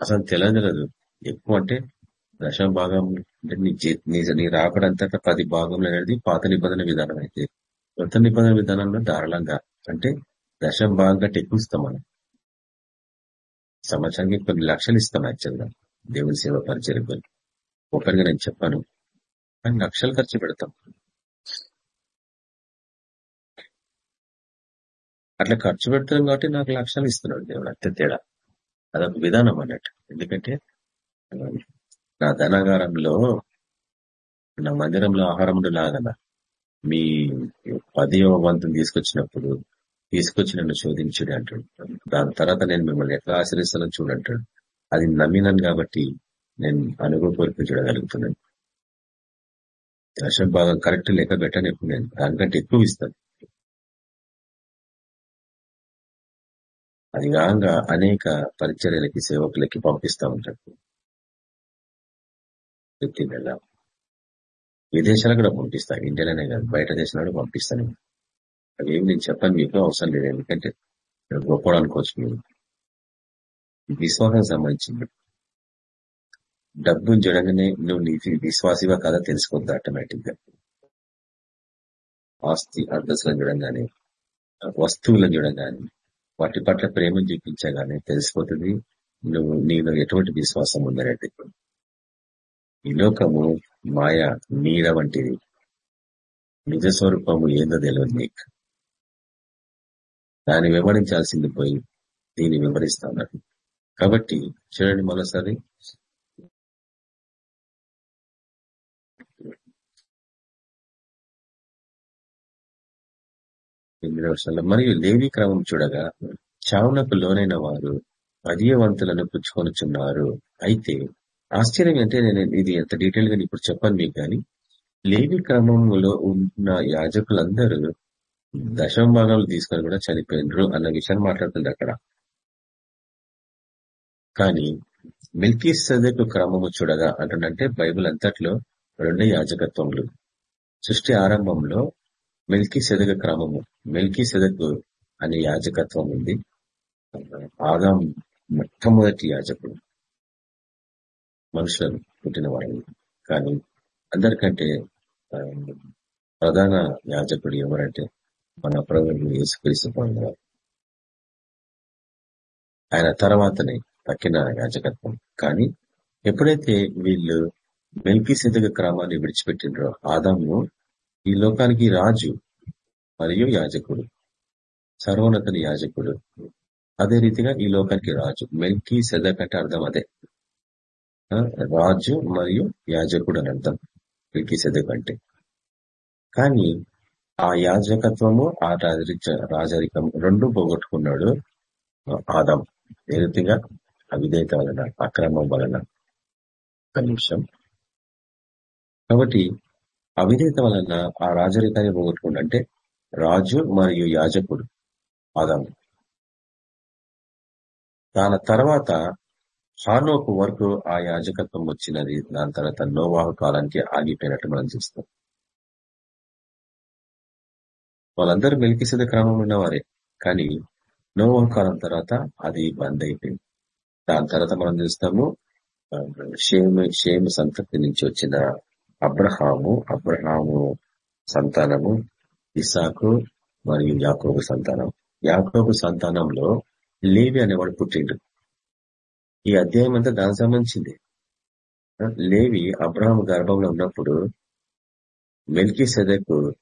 అసలు తెలియదు ఎక్కువ అంటే దశ భాగం అంటే నీ నీ రాకడంతటా పది భాగంలో అనేది పాత నిబంధన విధానం అయితే. కొత్త నిబంధన విధానంలో ధారాళంగా అంటే దశం భాగం కంటే ఎక్కువ ఇస్తాం మనం. సంవత్సరానికి కొన్ని లక్షలు ఇస్తాం యాక్చువల్గా దేవుని సేవ పరిచయం ఒకరిగా నేను చెప్పాను. కానీ లక్షలు ఖర్చు పెడతాం. అట్లా ఖర్చు పెడతాం కాబట్టి నాకు లక్షలు ఇస్తున్నాడు దేవుడు అంతే తేడా. అదొక విధానం అన్నట్టు. ఎందుకంటే నా ధనాగారంలో నా మందిరంలో ఆహారం లాగా మీ పదివ వంతుని తీసుకొచ్చినప్పుడు తీసుకొచ్చి నన్ను శోధించుడు అంటాడు. దాని తర్వాత నేను మిమ్మల్ని ఎట్లా ఆశ్రయిస్తానని చూడంటాడు. అది నమ్మినాను కాబట్టి నేను అనుభవపూర్వకం చూడగలుగుతున్నాను. దశ భాగం కరెక్ట్ లెక్క పెట్టాను ఎప్పుడు నేను. దానికంటే ఎక్కువ ఇస్తాను. అది కాగా అనేక పరిచర్యలకి సేవకులకి పంపిస్తా ఉంటాడు ప్రతి నెల విదేశాలకు కూడా పంపిస్తా. ఇండియాలోనే కాదు బయట దేశాలు పంపిస్తాను అవేం నేను. చెప్పాను మీకు అవసరం లేదు. ఎందుకంటే గొప్ప అనుకోవచ్చు మీరు విశ్వాసం సంబంధించింది. డబ్బును చూడగానే నువ్వు నీ విశ్వాసివా కదా తెలుసుకోవద్దు ఆటోమేటిక్గా. ఆస్తి అడ్రస్లను చూడంగానే వస్తువులను చూడంగానే వాటి పట్ల ప్రేమ చూపించగానే తెలిసిపోతుంది. నువ్వు నీలో ఎటువంటి విశ్వాసం ఉందనేది ఈ లోకము మాయ నీడ వంటిది. నిజ స్వరూపము ఏందో తెలియదు నీకు. దాన్ని వివరించాల్సింది పోయి దీన్ని వివరిస్తా కాబట్టి చూడండి మరోసారి. ఎనిమిది వర్షాల్లో మరియు లేవి క్రమం చూడగా చావునకు లోనైన వారు వంతులను పుచ్చుకొనుచున్నారు. అయితే ఆశ్చర్యం అంటే నేను ఇది ఎంత డీటెయిల్గా ఇప్పుడు చెప్పాను మీకు కానీ లేవి క్రమంలో ఉన్న యాజకులందరూ దశమ భాగాలు తీసుకొని కూడా చనిపోయినరు అన్న విషయాన్ని మాట్లాడుతుంది అక్కడ. కానీ మిల్కీ సదకు క్రమము చూడగా అంటుండంటే బైబిల్ అంతట్లో రెండు యాజకత్వములు. సృష్టి ఆరంభంలో మిల్కీ సెదక క్రమము. మెల్కీ సెదకు అనే యాజకత్వం ఉంది. ఆదాం మొట్టమొదటి యాజకుడు. మనుషులను పుట్టిన వాడు కానీ అందరికంటే ప్రధాన యాజకుడు ఎవరంటే మన ప్రభుత్వం యేసుక్రీస్తు పొందారు ఆయన తర్వాతనే తక్కిన యాజకత్వం. కానీ ఎప్పుడైతే వీళ్ళు మెల్కీ సిద్ధక క్రమాన్ని విడిచిపెట్టిండ్రో ఆదాము ఈ లోకానికి రాజు మరియు యాజకుడు సర్వోన్నతుని యాజకుడు. అదే రీతిగా ఈ లోకానికి రాజు. మెల్కీ సెదక్ అంటే అర్థం అదే. రాజు మరియు యాజకుడు అని అర్థం. మెల్కీ సెదక్ అంటే. కానీ ఆ యాజకత్వము ఆ రాజరికం రెండు పోగొట్టుకున్నాడు ఆదాం. ఏ రీతిగా? అవిధేయత వలన అక్రమం వలన. ఒక నిమిషం. కాబట్టి అవిధేయత వలన ఆ రాజరికాన్ని పోగొట్టుకుంటే రాజు మరియు యాజకుడు ఆదాము దాని తర్వాత హానోకు వరకు ఆ యాజకత్వం వచ్చినది. దాని తర్వాత నోవాహు కాలానికి ఆగిపోయినట్టు మనం చూస్తాం. వాళ్ళందరూ మెలికిసేది క్రమం ఉన్నవారే. కానీ నోవాహు కాలం తర్వాత అది బంద్ అయిపోయింది. దాని తర్వాత మనం చూస్తాము షేము షేము సంతతి నుంచి వచ్చిన అబ్రహాము అబ్రహాము సంతానము ఇసాకు మరియు యాకోబు సంతానం. యాకోబు సంతానంలో లేవి అనేవాడు పుట్టిండు. ఈ అధ్యాయం అంతా దానికి సంబంధించింది. లేవి అబ్రహాం గర్భంలో ఉన్నప్పుడు మెల్కి సెదకు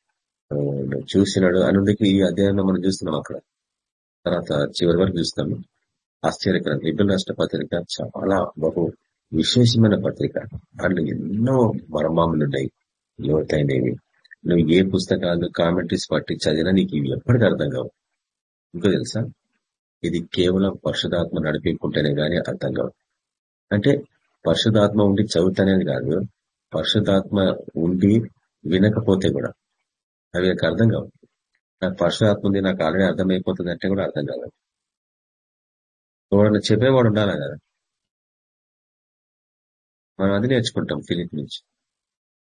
చూసినాడు అనుడికి ఈ అధ్యాయంలో మనం చూస్తున్నాం అక్కడ. తర్వాత చివరి వరకు చూస్తాము ఆశ్చర్యకరం. లిబిల్ రాష్ట్ర పత్రిక చాలా బహు విశేషమైన పత్రిక. అందులో ఎన్నో మర్మాములు ఉన్నాయి లోతైనవి. నువ్వు ఏ పుస్తకాలు కామెంటరీస్ పట్టి చదివినా నీకు ఇవి ఎప్పటికీ అర్థం కావు. ఇంకో తెలుసా? ఇది కేవలం పరిశుధాత్మ నడిపించుకుంటేనే గానీ అర్థం కావు. అంటే పరిశుధాత్మ ఉండి చదువుతానేది కాదు. పరిశుధాత్మ ఉండి వినకపోతే కూడా అవి నాకు అర్థం కావు. నాకు పరిశుధాత్మ ఉంది నాకు ఆల్రెడీ అర్థమైపోతుంది అంటే కూడా అర్థం కాదు. ఎవరన్నా చెప్పేవాడు ఉండాలి కదా? మనం అది నేర్చుకుంటాం ఫిలిప్ నుంచి.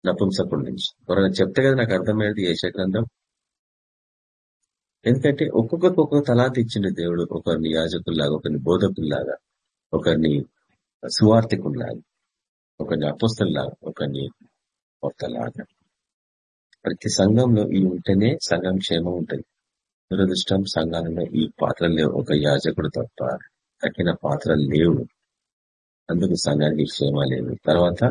నపుంసకుడి నుంచి ఎవరైనా చెప్తే కదా నాకు అర్థమయ్యేది ఏ గ్రంథం ఎందుకంటే ఒక్కొక్కరికి ఒక్కొక్క తలాంతి ఇచ్చిండు దేవుడు. ఒకరిని యాజకుల్లాగా ఒకరిని బోధకుల్లాగా ఒకరిని సువార్థికుల్లాగా ఒకరిని అపుస్తుల్లాగా ఒకరిని కొత్తలాగా ప్రతి సంఘంలో ఈ ఉంటేనే సంఘం క్షేమం ఉంటుంది. దురదృష్టం సంఘాలలో ఈ పాత్రలు ఒక యాజకుడు తప్ప తగిన పాత్రలు లేవు. అందుకు సంఘానికి క్షేమ లేదు. తర్వాత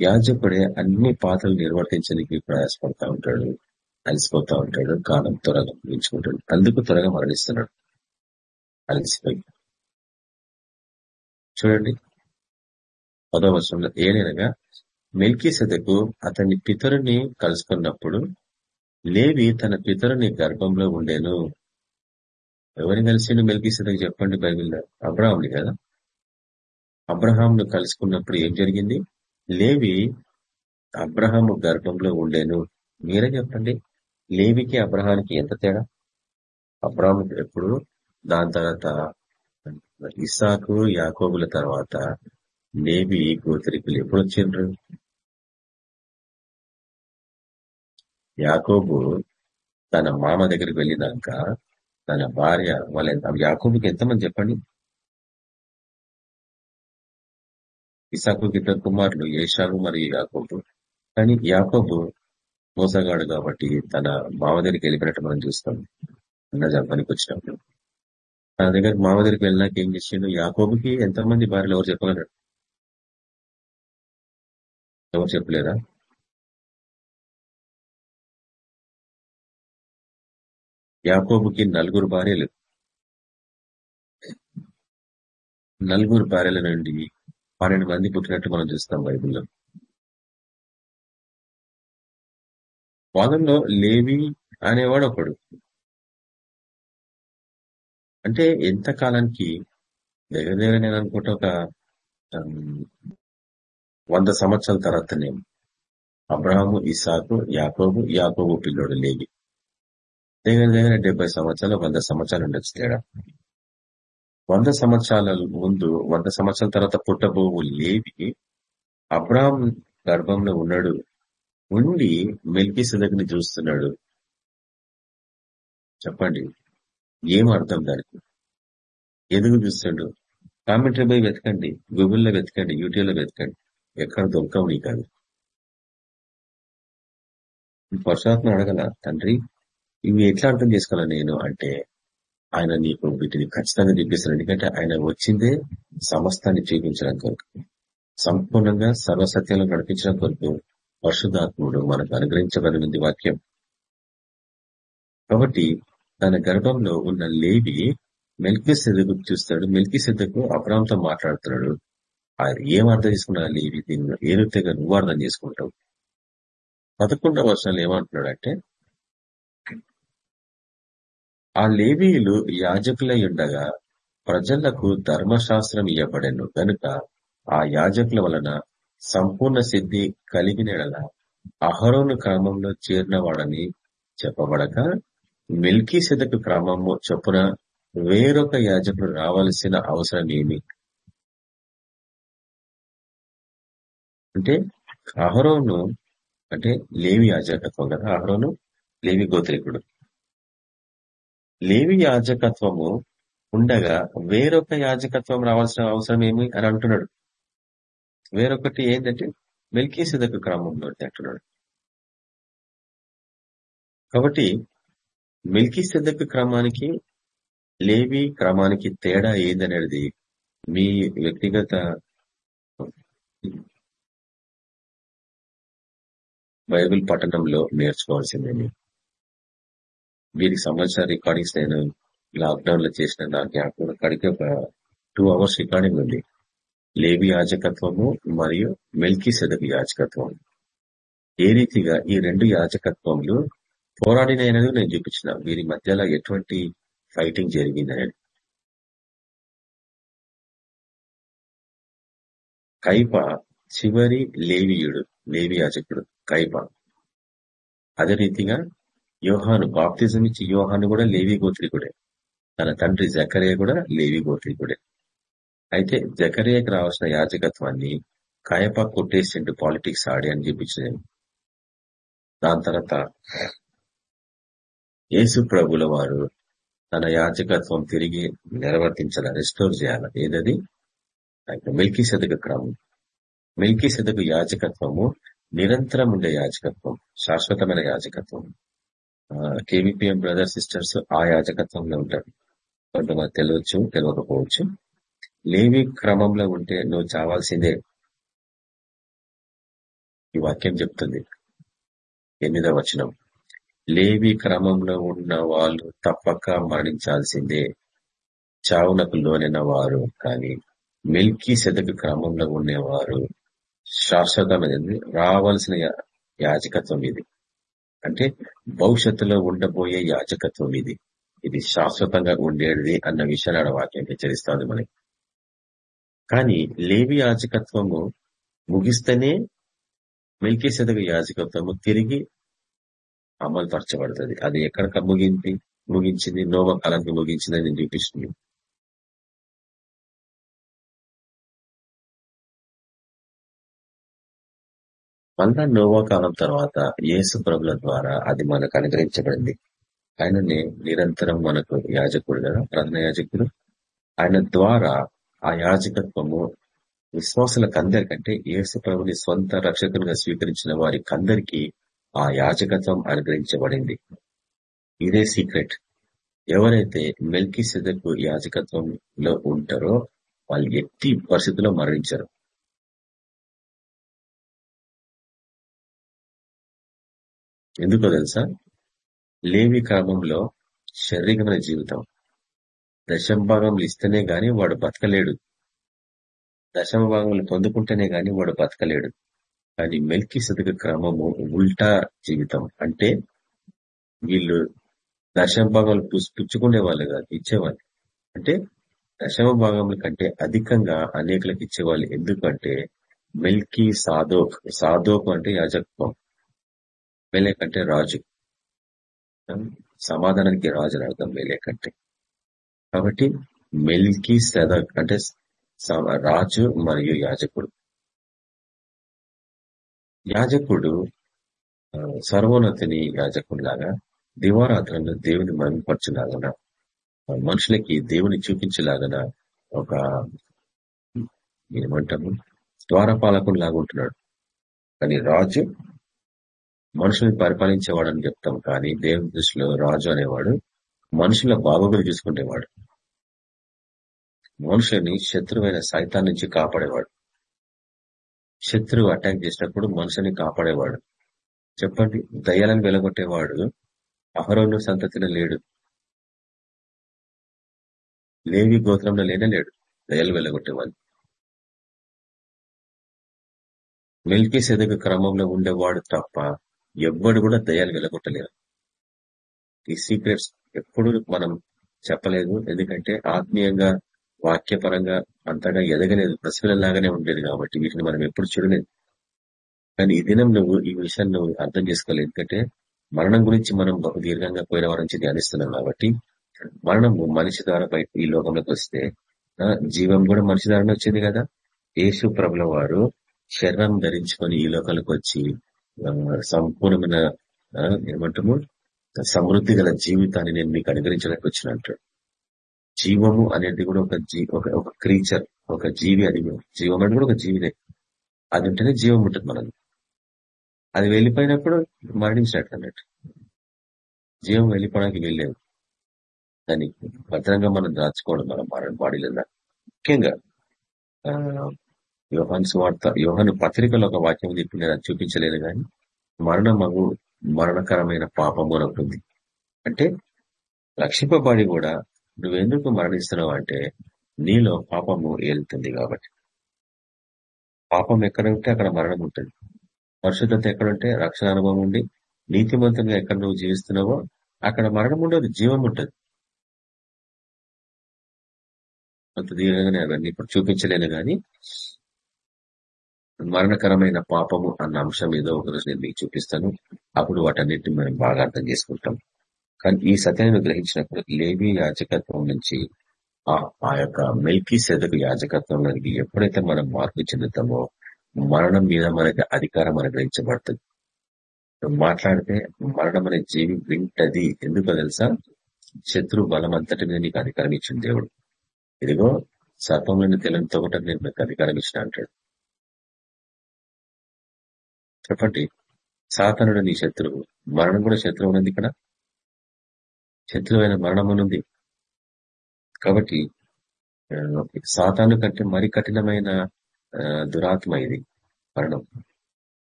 యాజకుడే అన్ని పాత్రలు నిర్వర్తించడానికి ప్రయాసపడతా ఉంటాడు అలసిపోతా ఉంటాడు కాలం త్వరగా ముగించుకుంటాడు. అందుకు త్వరగా మరణిస్తున్నాడు. అలసిపోయి. చూడండి. పదో వర్షంలో ఏలైనగా మెల్కీ సదకు అతని పితరుని కలుసుకున్నప్పుడు లేవి తన పితరుని గర్భంలో ఉండేను. ఎవరిని కలిసిండు మెల్కీ సదకు చెప్పండి బైబిల్లో? అబ్రాహ్ని కదా. అబ్రహాంను కలుసుకున్నప్పుడు ఏం జరిగింది? లేవి అబ్రహాము గర్భంలో ఉండేను. మీరే చెప్పండి లేవికి అబ్రహానికి ఎంత తేడా? అబ్రహాం ఎప్పుడు? దాని తర్వాత ఇసాకు యాకోబుల తర్వాత లేవి గోత్రికులు ఎప్పుడు వచ్చిండ్రు? యాకోబు తన మామ దగ్గరికి వెళ్ళినాక తన భార్య వాళ్ళ యాకోబుకి ఎంతమంది చెప్పండి? ఇసాకుకి ఇద్దరు కుమారులు ఏషావు మరియు యాకోబు కానీ యాకోబు మోసగాడు కాబట్టి తన మామ దగ్గరికి వెళ్ళిపోయినట్టు మనం చూస్తాం. అన్న జంపానికి వచ్చినప్పుడు. తన దగ్గర మామ దగ్గరికి వెళ్ళినాక ఏం చేసిండు? యాకోబుకి ఎంతమంది భార్యలు ఎవరు చెప్పగలరు ఎవరు చెప్పలేరా యాకోబుకి నలుగురు భార్యలు. నలుగురు భార్యల నుండి పన్నెండు మంది పుట్టినట్టు మనం చూస్తాం బైబిల్లో. వాళ్ళలో లేవి అనేవాడు ఒకడు. అంటే ఎంత కాలానికి? దగ్గర దగ్గర నేను అనుకుంటే ఒక వంద సంవత్సరాల తర్వాత నేను. అబ్రహాము ఇసాకు యాకోబు యాకోబు పిల్లోడు లేవి. దగ్గర దగ్గర డెబ్బై సంవత్సరాలు వంద సంవత్సరాలు ఉండొచ్చు తేడా. వంద సంవత్సరాల ముందు వంద సంవత్సరాల తర్వాత పుట్టబోవు లేవి అబ్రాహం గర్భంలో ఉన్నాడు. ఉండి మెల్కి సిదగ్ని చూస్తున్నాడు. చెప్పండి ఏం అర్థం దానికి? ఎందుకు చూస్తాడు కామెంటరీ పోయి వెతకండి గూగుల్లో వెతకండి యూట్యూబ్లో వెతకండి. ఎక్కడ దొరకవు నీ కాదు పరశురాత్మ అడగల తండ్రి? ఇవి ఎట్లా అర్థం చేసుకోవాలా నేను? అంటే ఆయన నీకు వీటిని ఖచ్చితంగా చూపిస్తాడు. ఎందుకంటే ఆయన వచ్చిందే సమస్తాన్ని చూపించడం కొరకు. సంపూర్ణంగా సర్వసత్యాలను నడిపించడం కొరకు పరిశుద్ధాత్ముడు మనకు అనుగ్రహించబడినది వాక్యం. కాబట్టి తన గర్భంలో ఉన్న లేవి మెల్కి సిద్ధకు చూస్తాడు. మెల్కి సిద్ధకు అప్రాంతం మాట్లాడుతున్నాడు. ఆయన ఏం అర్థం చేసుకున్నా లేవి? దీన్ని ఏ రీతిగా నువ్వు అర్థం చేసుకుంటావు? పదకొండవ వర్షాలు ఏమంటున్నాడంటే ఆ లేవీయులు యాజకులై ఉండగా ప్రజలకు ధర్మశాస్త్రం ఇవ్వబడెను గనుక ఆ యాజకుల వలన సంపూర్ణ సిద్ధి కలిగినడల అహరోను క్రమంలో చేరినవాడని చెప్పబడక మిల్కీ సిద్ధకు క్రమము చొప్పున వేరొక యాజకుడు రావాల్సిన అవసరం ఏమి అంటే అహరోను అంటే లేవి యాజకత్వం కదా అహరోను లేవి గోత్రికుడు. లేవి యాజకత్వము ఉండగా వేరొక యాజకత్వం రావాల్సిన అవసరం ఏమి అని అంటున్నాడు. వేరొకటి ఏంటంటే మెల్కీ సిద్ధకు క్రమంలో అంటున్నాడు. కాబట్టి మిల్కీ సిద్ధక క్రమానికి లేవి క్రమానికి తేడా ఏందనేది మీ వ్యక్తిగత బైబిల్ పఠనంలో నేర్చుకోవాల్సిందే వీరికి సంబంధించిన రికార్డింగ్స్ నేను లాక్డౌన్లో చేసిన నా జ్ఞాపకం కడికి ఒక టూ అవర్స్ రికార్డింగ్ ఉంది. లేవి యాజకత్వము మరియు మెల్కీ సెదకు యాజకత్వం. ఏ రీతిగా ఈ రెండు యాజకత్వములు పోరాడినది నేను చూపించిన. వీరి మధ్యలో ఎటువంటి ఫైటింగ్ జరిగిందనేది. కైప చివరి లేవియుడు లేవి యాజకుడు కైప. అదే రీతిగా యోహాను బాప్తిజం ఇచ్చి యోహాను కూడా లేవి గోత్రికుడే. తన తండ్రి జకరియా కూడా లేవి గోత్రికుడే. అయితే జకరియాకి రావాల్సిన యాజకత్వాన్ని కాయప కొట్టేసిండు పాలిటిక్స్ ఆడి అని చూపించిన దాని తర్వాత యేసు ప్రభుల వారు తన యాజకత్వం తిరిగి నిర్వర్తించాల రెస్టోర్ చేయాల. ఏదది? మిల్కీ సెదక క్రమం. మిల్కీ సెదకు యాజకత్వము నిరంతరం ఉండే యాజకత్వం శాశ్వతమైన యాజకత్వం. కేవీపీఎం బ్రదర్ సిస్టర్స్ ఆ యాజకత్వంలో ఉంటారు. కొంతమంది తెలియచ్చు తెలియకపోవచ్చు. లేవి క్రమంలో ఉంటే నువ్వు చావాల్సిందే. ఈ వాక్యం చెప్తుంది. ఎనిమిదవ వచనం. లేవి క్రమంలో ఉన్న వాళ్ళు తప్పక మరణించాల్సిందే. చావునకు లోనైన వారు కానీ మిల్కీ సెదకు క్రమంలో ఉండేవారు. శాశ్వతమైనది. రావాల్సిన యాజకత్వం ఇది. అంటే భవిష్యత్తులో ఉండబోయే యాజకత్వం ఇది. ఇది శాశ్వతంగా ఉండేది అన్న విషయాన్ని వాక్యం హెచ్చరిస్తుంది మనకి. కానీ లేవి యాజకత్వము ముగిస్తేనే మిల్కీ యాజకత్వము తిరిగి అమలుపరచబడుతుంది. అది ఎక్కడ ముగింది ముగించింది? నోవ కాలానికి ముగించిందని చూపిస్తుంది మళ్ళా నోవా కాలం తర్వాత యేసు ప్రభుల ద్వారా అది మనకు అనుగ్రహించబడింది. ఆయననే నిరంతరం మనకు యాజకుడు కదా ప్రధాన యాజకుడు. ఆయన ద్వారా ఆ యాజకత్వము కందరి కంటే యేసు ప్రభుని సొంత రక్షకులుగా స్వీకరించిన వారి కందరికి ఆ యాజకత్వం అనుగ్రహించబడింది. ఇదే సీక్రెట్. ఎవరైతే మెల్కి సెదకు యాజకత్వంలో ఉంటారో వాళ్ళు ఎట్టి పరిస్థితుల్లో మరణించరు. ఎందుకో తెలుసా? లేవి క్రమంలో శారీరకమైన జీవితం. దశమ భాగంలు ఇస్తేనే గాని వాడు బతకలేడు. దశమ భాగంలో పొందుకుంటేనే గాని వాడు బతకలేడు. కానీ మెల్కి సదుక క్రమము ఉల్టా జీవితం. అంటే వీళ్ళు దశమ భాగంలో పుచ్చుకునే వాళ్ళు కాదు ఇచ్చేవాళ్ళు. అంటే దశమ భాగముల కంటే అధికంగా అనేకులకు ఇచ్చేవాళ్ళు ఎందుకంటే మెల్కి సాధోక్ సాధోక్ అంటే యాజకత్వం. మేలే కంటే రాజు సమాధానానికి రాజు అర్థం మేలే కంటే కాబట్టి మెల్కి సెదక్ అంటే స- రాజు మరియు యాజకుడు. యాజకుడు సర్వోన్నతిని సర్వోన్నతిని యాజకుడిలాగా దివారాత్రంలో దేవుని మహిమపరచులాగన మనుషులకి దేవుని చూపించలాగన ఒక ఏమంటాము ద్వారపాలకుడు లాగా ఉంటున్నాడు. కానీ రాజు మనుషుల్ని పరిపాలించేవాడు అని చెప్తాం కానీ దేవుని దృష్టిలో రాజు అనేవాడు మనుషుల బాగోగులు చూసుకునేవాడు మనుషుని శత్రువైన సైతాన్ నుంచి కాపాడేవాడు. శత్రువు అటాక్ చేసినప్పుడు మనుషుని కాపాడేవాడు. చెప్పండి దయ్యాలను వెలగొట్టేవాడు అహరోను సంతతిన లేడు. లేవి గోత్రంలో లేనే లేడు. దయలు వెలగొట్టేవాడు. మిల్కీ సెదక క్రమంలో ఉండేవాడు తప్ప ఎవ్వడు కూడా దయాలు వెలగొట్టలేరు ఈ సీక్రెట్స్ ఎప్పుడు మనం చెప్పలేదు. ఎందుకంటే ఆత్మీయంగా వాక్యపరంగా అంతగా ఎదగలేదు. ప్రశ్నలాగానే ఉండేది కాబట్టి వీటిని మనం ఎప్పుడు చూడలేదు. కానీ ఈ దినం నువ్వు ఈ విషయాన్ని నువ్వు అర్థం చేసుకోలేదు ఎందుకంటే మరణం గురించి మనం బహు దీర్ఘంగా పోయిన వారి నుంచి ధ్యానిస్తున్నాం కాబట్టి మరణం మనిషి ద్వారా బయట ఈ లోకంలోకి వస్తే జీవం కూడా మనిషి ద్వారానే వచ్చింది కదా. యేసు ప్రభుల వారు శరీరం ధరించుకొని ఈ లోకాలకు వచ్చి సంపూర్ణమైన ఏమంటాము సమృద్ధి గల జీవితాన్ని నేను మీకు అనుగ్రహించడానికి వచ్చిన అంటాడు. జీవము అనేది కూడా ఒక జీ ఒక ఒక క్రీచర్ ఒక జీవి అది జీవం అనేది కూడా ఒక జీవినే. అది ఉంటేనే జీవం ఉంటుంది మనల్ని అది వెళ్ళిపోయినప్పుడు మరణించినట్టు అన్నట్టు. జీవం వెళ్ళిపోవడానికి వెళ్ళలేదు దాన్ని భద్రంగా మనం దాచుకోవడం మన మరణ బాడీలో ముఖ్యంగా ఆ, యోహాన్ స్వార్త యోహాను పత్రికలో ఒక వాక్యం ఉంది ఇప్పుడు నేను అది చూపించలేదు కానీ మరణమగు మరణకరమైన పాపము అని అంటే రక్షింపబడి కూడా నువ్వెందుకు మరణిస్తున్నావు అంటే నీలో పాపము ఏలుతుంది కాబట్టి. పాపం ఎక్కడ ఉంటే అక్కడ మరణం ఉంటుంది. పరిశుద్ధత ఎక్కడుంటే రక్షణ అనుభవం ఉండి నీతిమంతంగా ఎక్కడ నువ్వు జీవిస్తున్నావో అక్కడ మరణం ఉండదు జీవం ఉంటుంది. అంత దీర్ఘంగా నేను అవన్నీ ఇప్పుడు చూపించలేను కానీ మరణకరమైన పాపము అన్న అంశం ఏదో ఒకరోజు నేను మీకు చూపిస్తాను. అప్పుడు వాటన్నిటిని మనం బాగా అర్థం చేసుకుంటాం. కానీ ఈ సత్యాన్ని గ్రహించినప్పుడు లేవి యాజకత్వం నుంచి ఆ ఆ యొక్క మెల్కీ సెదకు యాజకత్వంలోనికి ఎప్పుడైతే మనం మార్పు చెందుతామో మరణం మీద మనకి అధికారం అనుగ్రహించబడుతుంది. మాట్లాడితే మరణం అనే జీవి వింటది. ఎందుకో తెలుసా? శత్రు బలం అంతటి మీద నీకు అధికారం ఇచ్చింది దేవుడు. ఇదిగో సర్పంలోని తెల్లని తోట నేను మీకు అధికారం ఇచ్చిన అంటాడు. చెప్పండి సాతనుడు నీ శత్రువు. మరణం కూడా శత్రువు ఉన్నది ఇక్కడ. శత్రువైన మరణం ఉంది కాబట్టి సాతాను కంటే మరి కఠినమైన దురాత్మ ఇది మరణం.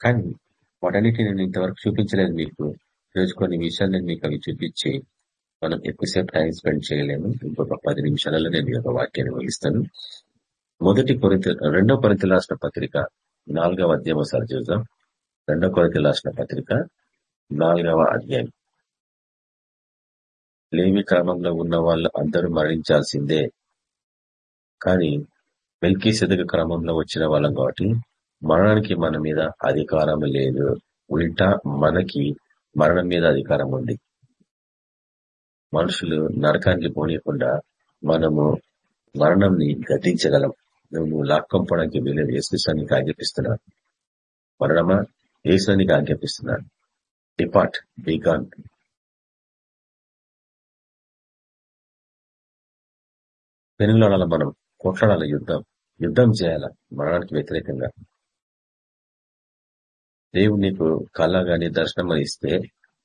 కానీ వాటన్నిటి నేను ఇంతవరకు చూపించలేదు మీకు. ఈరోజు కొన్ని విషయాలు నేను మీకు అవి చూపించి మనం ఎక్కువసేపు టైం స్పెండ్ చేయలేము. ఇంకొక పది నిమిషాలలో నేను ఈ యొక్క వాక్యాన్ని వహిస్తాను మొదటి కొరిత రెండో కొరిత రాసిన పత్రిక నాలుగవ అధ్యాయం ఒకసారి చూద్దాం. రెండో కొరిత రాసిన పత్రిక నాలుగవ అధ్యాయం. లేవి క్రమంలో ఉన్న వాళ్ళు అందరూ మరణించాల్సిందే. కానీ వెల్కీ సెదక క్రమంలో వచ్చిన వాళ్ళం కాబట్టి మరణానికి మన మీద అధికారం లేదు. ఉల్టా మనకి మరణం మీద అధికారం ఉంది. మనుషులు నరకానికి పోనీయకుండా మనము మరణంని గతించగలం నువ్వు లాక్కంపడానికి వీలేదు యేసునికి ఆజ్ఞాపిస్తున్నాను. మరణమా? యేసునికి ఆజ్ఞాపిస్తున్నాను. డిపార్ట్ బీగాన్ పెనులాడాల మనం కొట్లాడాల యుద్ధం యుద్ధం చేయాల మరణానికి వ్యతిరేకంగా. దేవుడు నీకు కళ గాని దర్శనం ఇస్తే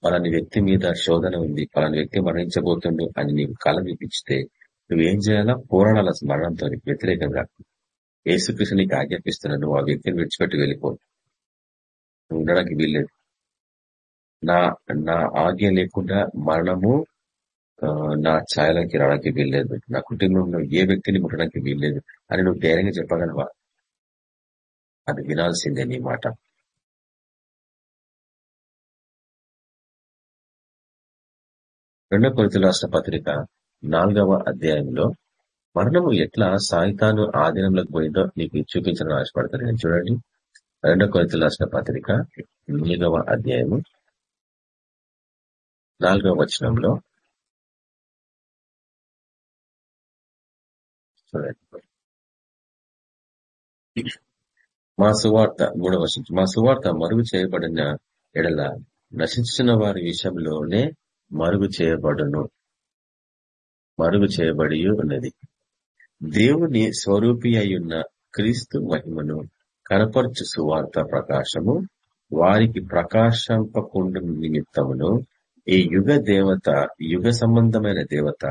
పలాని వ్యక్తి మీద శోధన ఉంది పలాని వ్యక్తి మరణించబోతుండు అని నీకు కళ చూపించితే నువ్వేం చేయాలా? పోరాడాల? మరణంతో వ్యతిరేకంగా. యేసుకృష్ణ నీకు ఆజ్ఞాపిస్తున్నాను నువ్వు ఆ వ్యక్తిని విడిచిపెట్టి వెళ్ళిపో. ఉండడానికి వీల్లేదు. నా నా ఆజ్ఞ లేకుండా మరణము నా ఛాయలోకి రావడానికి వీల్లేదు. నా కుటుంబంలో ఏ వ్యక్తిని ముట్టడానికి వీల్లేదు అని నువ్వు ధైర్యంగా చెప్పగలవా? అది వినాల్సిందే నీ మాట. రెండో కొరిత రాష్ట్ర పత్రిక నాలుగవ అధ్యాయంలో మరణము ఎట్లా సాయితాను ఆధీనంలోకి పోయిందో నీకు చూపించడం ఆశపడతాను. నేను చూడండి. రెండో కొరిత రాసిన పత్రిక నాలుగవ అధ్యాయము నాలుగవ వచనంలో మా సువార్త మూడవ మా సువార్త మరుగు చేయబడిన ఎడల నశించిన వారి విషయంలోనే మరుగు చేయబడును. మరుగు చేయబడి ఉన్నది దేవుని స్వరూపి అయ్యున్న క్రీస్తు మహిమను కనపరచు సువార్త ప్రకాశము వారికి ప్రకాశంపకుండా నిమిత్తమును ఈ యుగ దేవత యుగ సంబంధమైన దేవత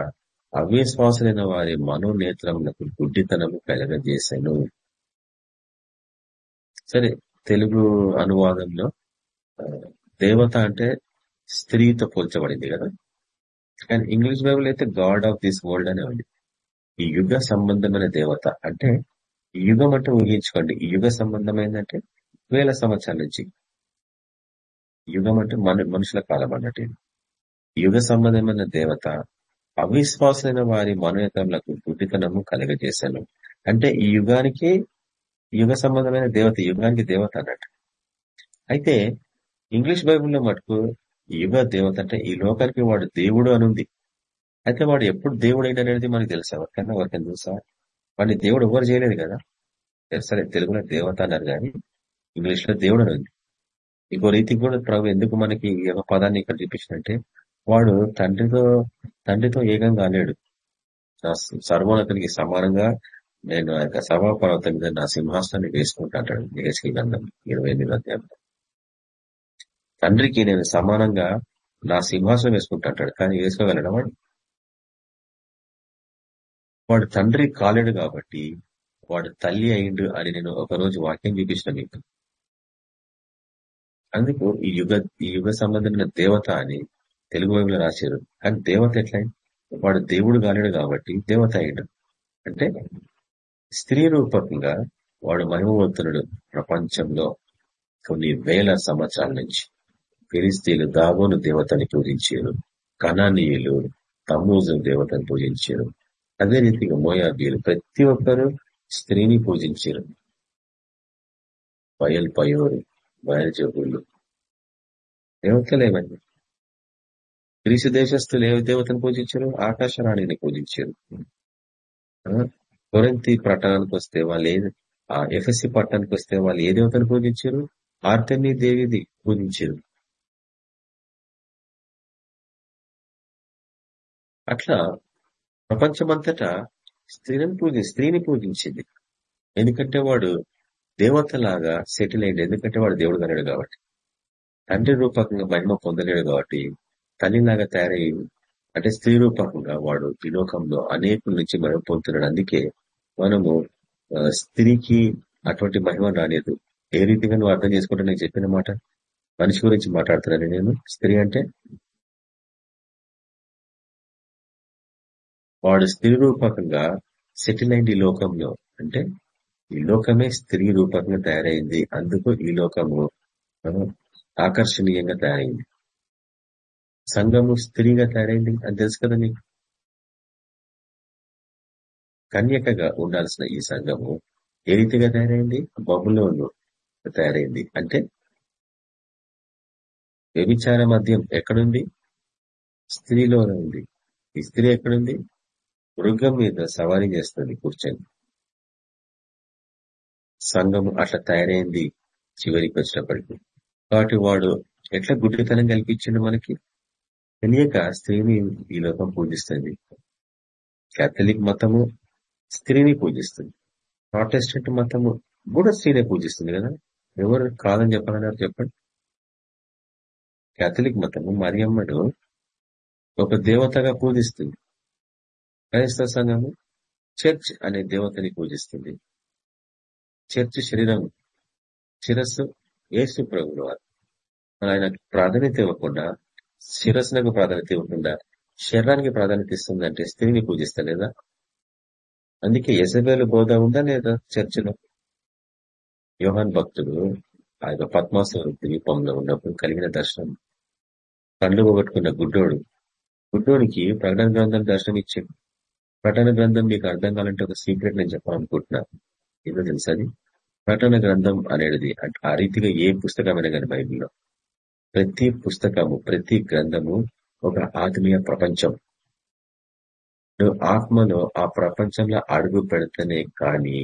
అవిశ్వాసులైన వారి మనోనేత్రములకు గుడ్డితనము కలగజేశాను సరే తెలుగు అనువాదంలో దేవత అంటే స్త్రీతో పోల్చబడింది కదా? కానీ ఇంగ్లీష్ బైబుల్ అయితే గాడ్ ఆఫ్ దిస్ వరల్డ్ అనే ఉంది ఈ యుగ సంబంధమైన దేవత అంటే యుగం అంటే ఊహించుకోండి. యుగ యుగ సంబంధమైందంటే వేల సంవత్సరాల నుంచి. యుగం అంటే మన మనుషుల కాలం అన్నట్టు. యుగ సంబంధమైన దేవత అవిశ్వాసమైన వారి మనోయతములకు గుడ్డితనము కలగజేశాను. అంటే ఈ యుగానికి యుగ సంబంధమైన దేవత యుగానికి దేవత అన్నట్టు. అయితే ఇంగ్లీష్ బైబుల్లో మటుకు యుగ దేవత అంటే ఈ లోకానికి వాడు దేవుడు అని ఉంది అయితే వాడు ఎప్పుడు దేవుడు అనేది మనకు తెలుసా? ఎవరికైనా ఎవరికైనా తెలుసా? వాడిని దేవుడు ఎవరు చేయలేదు కదా? సరే తెలుగులో దేవత అన్నారు కానీ ఇంగ్లీష్లో దేవుడు అని ఇంకో రీతి కూడా ప్రభు ఎందుకు మనకి ఒక పదాన్ని ఇక్కడ చూపించినంటే వాడు తండ్రితో తండ్రితో ఏకం కాలేడు నా సర్వోన్నతునికి సమానంగా నేను ఆ యొక్క సభాపర్వతం మీద నా సింహాసనాన్ని వేసుకుంటా అంటాడు గంధం ఇరవై ఎనిమిది అధ్యాయంలో తండ్రికి నేను సమానంగా నా సింహాసనం వేసుకుంటా కానీ వేసుకోగలడా వాడు? వాడు తండ్రి కాలేడు కాబట్టి వాడు తల్లి అయిండు అని నేను ఒక రోజు వాక్యం చూపించిన మీకు. అందుకు ఈ యుగ ఈ యుగ సంబంధమైన దేవత అని తెలుగు వైపులో రాశారు. కానీ దేవత ఎట్లయింది వాడు దేవుడు కాలేడు కాబట్టి దేవత అయ్యాడు అంటే స్త్రీ రూపకంగా వాడు మహిమవంతునుడు ప్రపంచంలో కొన్ని వేల సంవత్సరాల నుంచి. ఫిలిస్తీన్లు దాగోను దేవతని పూజించారు. కణానీయులు తమ్మూజు దేవతను పూజించారు. అదే రీతిగా మోయాబీలు ప్రతి ఒక్కరు స్త్రీని పూజించారు. బయల్ పయోరు బయలుజోగులు దేవతలేమని గ్రీసు దేశస్తులు ఏ దేవతను పూజించారు? ఆకాశరాణిని పూజించారు. కొరంతి పట్టణానికి వస్తే వాళ్ళు ఏ ఆ ఎఫ్ఎస్సి పట్టణానికి వస్తే వాళ్ళు ఏ దేవతను పూజించారు? ఆర్తని దేవిది పూజించారు. అట్లా ప్రపంచమంతటా స్త్రీని పూజ స్త్రీని పూజించింది. ఎందుకంటే వాడు దేవతలాగా సెటిల్ అయింది. ఎందుకంటే వాడు దేవుడు కనడు కాబట్టి. తండ్రి రూపకంగా మహిమ పొందలేడు కాబట్టి తల్లిలాగా తయారై అంటే స్త్రీ రూపకంగా వాడు ఈ లోకంలో అనేకుల నుంచి మహిమ పొందుతున్నాడు. అందుకే మనము స్త్రీకి అటువంటి మహిమ రాలేదు. ఏ రీతిగా నువ్వు అర్థం చేసుకుంటా నేను చెప్పిన మాట? మనిషి గురించి మాట్లాడుతున్నాను నేను. స్త్రీ అంటే వాడు స్త్రీ రూపకంగా సెటిల్ అయింది ఈ లోకంలో. అంటే ఈ లోకమే స్త్రీ రూపకంగా తయారైంది. అందుకు ఈ లోకము ఆకర్షణీయంగా తయారైంది. సంఘము స్త్రీగా తయారైంది అని తెలుసు కదా నీకు? కన్యకగా ఉండాల్సిన ఈ సంఘము ఏ రీతిగా తయారైంది? బబులోను తయారైంది. అంటే వ్యభిచార మద్యం ఎక్కడుంది? స్త్రీలోనే ఉంది. ఈ స్త్రీ ఎక్కడుంది? మృగం మీద సవారీ చేస్తుంది కూర్చొని. సంఘం అట్లా తయారైంది చివరికి వచ్చినప్పటికీ. కాబట్టి వాడు ఎట్లా గుడ్డితనం కల్పించిండు మనకి? తెలియక స్త్రీని ఈ లోకం పూజిస్తుంది. కేథలిక్ మతము స్త్రీని పూజిస్తుంది. ప్రాటెస్టెంట్ మతము కూడా స్త్రీనే పూజిస్తుంది కదా? ఎవరు కాదని చెప్పాలన్నారు చెప్పండి. కేథలిక్ మతము మరియమ్మను ఒక దేవతగా పూజిస్తుంది. క్రైస్తవ సంఘము చర్చ్ అనే దేవతని పూజిస్తుంది. చర్చ్ శరీరం శిరస్సు ఏసు ప్రభులు వారు. ఆయన ప్రాధాన్యత ఇవ్వకుండా శిరస్సునకు ప్రాధాన్యత ఇవ్వకుండా శరీరానికి ప్రాధాన్యత ఇస్తుందంటే స్త్రీని పూజిస్తలేదా అందుకే ఎసబేలు బోధ ఉందా లేదా చర్చిలో? యోహాన్ భక్తుడు ఆ యొక్క పద్మాసు ద్వీపంలో ఉన్నప్పుడు కలిగిన దర్శనం. కళ్ళు పోగొట్టుకున్న గుడ్డోడు గుడ్డోడికి ప్రకటన గ్రంథం దర్శనం ఇచ్చాడు ప్రకటన గ్రంథం మీకు అర్థం కావాలంటే ఒక సీక్రెట్ నేను చెప్పాలనుకుంటున్నా. ఏదో తెలుసది ప్రకటన గ్రంథం అనేది ఆ రీతిగా ఏ పుస్తకమైన కానీ బైబిల్లో. ప్రతి పుస్తకము ప్రతి గ్రంథము ఒక ఆత్మీయ ప్రపంచం. నువ్వు ఆత్మలో ఆ ప్రపంచంలో అడుగు పెడితేనే కానీ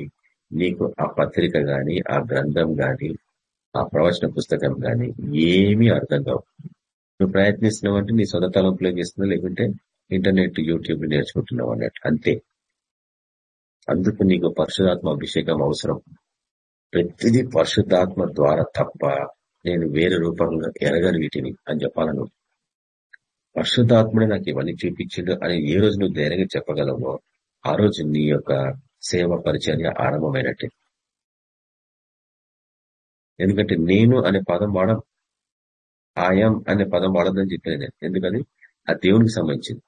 నీకు ఆ పత్రిక గాని ఆ గ్రంథం గాని ఆ ప్రవచన పుస్తకం గాని ఏమీ అర్థం కావు. నువ్వు ప్రయత్నిస్తున్నావు అంటే నీ సొంత తలంపులో చేస్తున్నావు? లేకుంటే ఇంటర్నెట్ యూట్యూబ్ నేర్చుకుంటున్నావు అన్నట్టు. అంతే. అందుకు నీకు పరిశుధాత్మ అభిషేకం అవసరం. ప్రతిదీ పరిశుద్ధాత్మ ద్వారా తప్ప నేను వేరే రూపంలో ఎరగను వీటిని అని చెప్పాలను. పరిశుద్ధాత్మడే నాకు ఇవన్నీ చూపించిండు అని ఏ రోజు నువ్వు ధైర్యంగా చెప్పగలవో ఆ రోజు నీ యొక్క సేవ పరిచర్య ఆరంభమైనట్టే. ఎందుకంటే నేను అనే పదం వాడం ఆయం అనే పదం వాడదని చెప్పిన నేను. ఎందుకని? ఆ దేవునికి సంబంధించింది.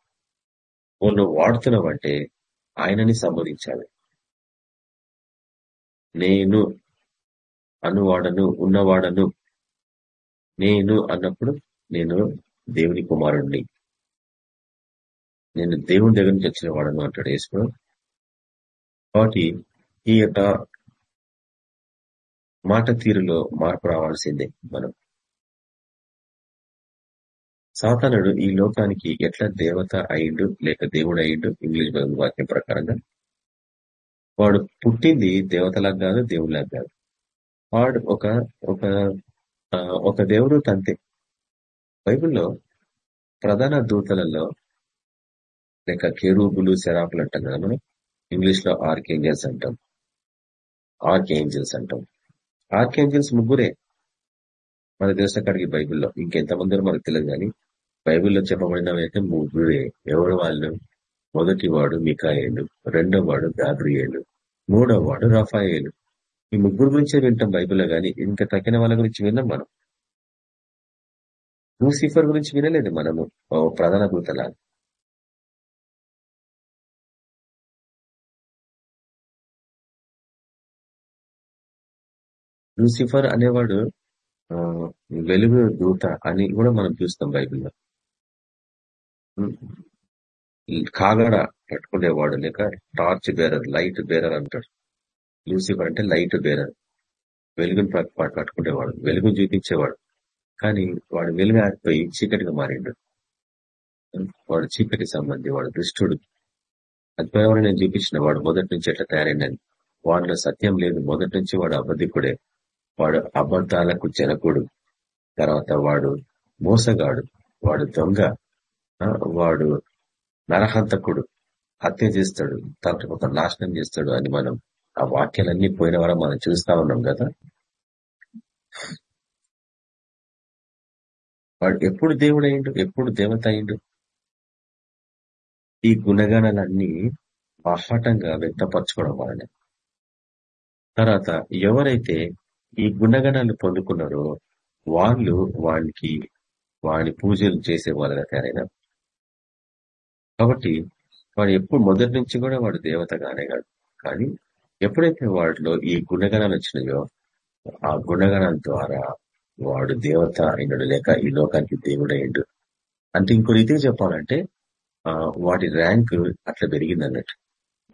నువ్వు వాడుతున్నావంటే ఆయనని సంబోధించాలి. నేను అనువాడను ఉన్నవాడను. నేను అన్నప్పుడు నేను దేవుని కుమారుణ్ణి. నేను దేవుని దగ్గర నుంచి వచ్చిన వాడను అంటాడు వేసుకో కాబట్టి ఈ యొక్క మాట తీరులో మార్పు రావాల్సిందే మనం. సాతానుడు ఈ లోకానికి ఎట్లా దేవత అయిండు లేక దేవుడు అయిండు ఇంగ్లీష్ వాక్యం ప్రకారంగా? వాడు పుట్టింది దేవతలకు కాదు దేవుళ్ళకి కాదు. వాడు ఒక ఒక ఒక దేవుడు తంతే. బైబిల్లో ప్రధాన దూతలలో లేక కెరూబులు శరాపులు అంటాం కదా మనం? ఇంగ్లీష్లో ఆర్కేంజల్స్ అంటాం. ఆర్కేంజల్స్ అంటాం. ఆర్కేంజల్స్ ముగ్గురే. మన దేశ కాడికి బైబిల్లో ఇంకెంతమందిరో మనకు తెలియదు కానీ బైబిల్లో చెప్పబడినవైతే ముగ్గురే. ఎవరు వాళ్ళు? మొదటి వాడు మికాయేలు రెండో వాడు గాబ్రియేలు మూడో వాడు రఫాయేలు. ఈ ముగ్గురు గురించే వింటాం బైబిల్లో కానీ ఇంకా తగిన వాళ్ళ గురించి విన్నాం మనం. లూసిఫర్ గురించి వినలేదు మనము. ప్రధాన దూతలా లూసిఫర్ అనేవాడు వెలుగు దూత అని కూడా మనం చూస్తాం బైబిల్లో. కాగడ పట్టుకునేవాడు లేక టార్చ్ బేరర్ లైట్ బేరర్ అంటాడు. లూసిఫర్ అంటే లైట్ బేరర్ వెలుగుని పట్టుకునేవాడు వెలుగును చూపించేవాడు. కానీ వాడు వెలుగు ఆగిపోయి చీకటిగా మారిండు. వాడు చీకటి సంబంధి వాడు దుష్టుడు. అద్భుతమైన నేను చూపించిన వాడు మొదటి నుంచి ఎట్లా తయారైందని వాడిలో సత్యం లేదు. మొదటి నుంచి వాడు అబద్ధికుడే. వాడు అబద్ధాలకు జనకుడు. తర్వాత వాడు మోసగాడు. వాడు దొంగ. వాడు నరహంతకుడు హత్య చేస్తాడు. తనకు ఒక నాశనం చేస్తాడు అని మనం ఆ వాక్యాలన్నీ పోయిన వారం మనం చూస్తా ఉన్నాం కదా. వాడు ఎప్పుడు దేవుడు అయిండు ఎప్పుడు దేవత అయిండు ఈ గుణగణాలన్నీ బాహాటంగా వ్యక్తపరచుకోవడం వలన. తర్వాత ఎవరైతే ఈ గుణగణాలు పొందుకున్నారో వాళ్ళు వానికి వాని పూజలు చేసే వాళ్ళగా తయారైన కాబట్టి వాడు ఎప్పుడు మొదటి నుంచి కూడా వాడు దేవతగానే కాదు. కానీ ఎప్పుడైతే వాటిలో ఈ గుణగణాలు వచ్చినాయో ఆ గుణగణాల ద్వారా వాడు దేవత అయినడు లేక ఈ లోకానికి దేవుడు అయిండు అంటే ఇంకో రీతిగా చెప్పాలంటే వాటి ర్యాంక్ అట్లా పెరిగింది అన్నట్టు.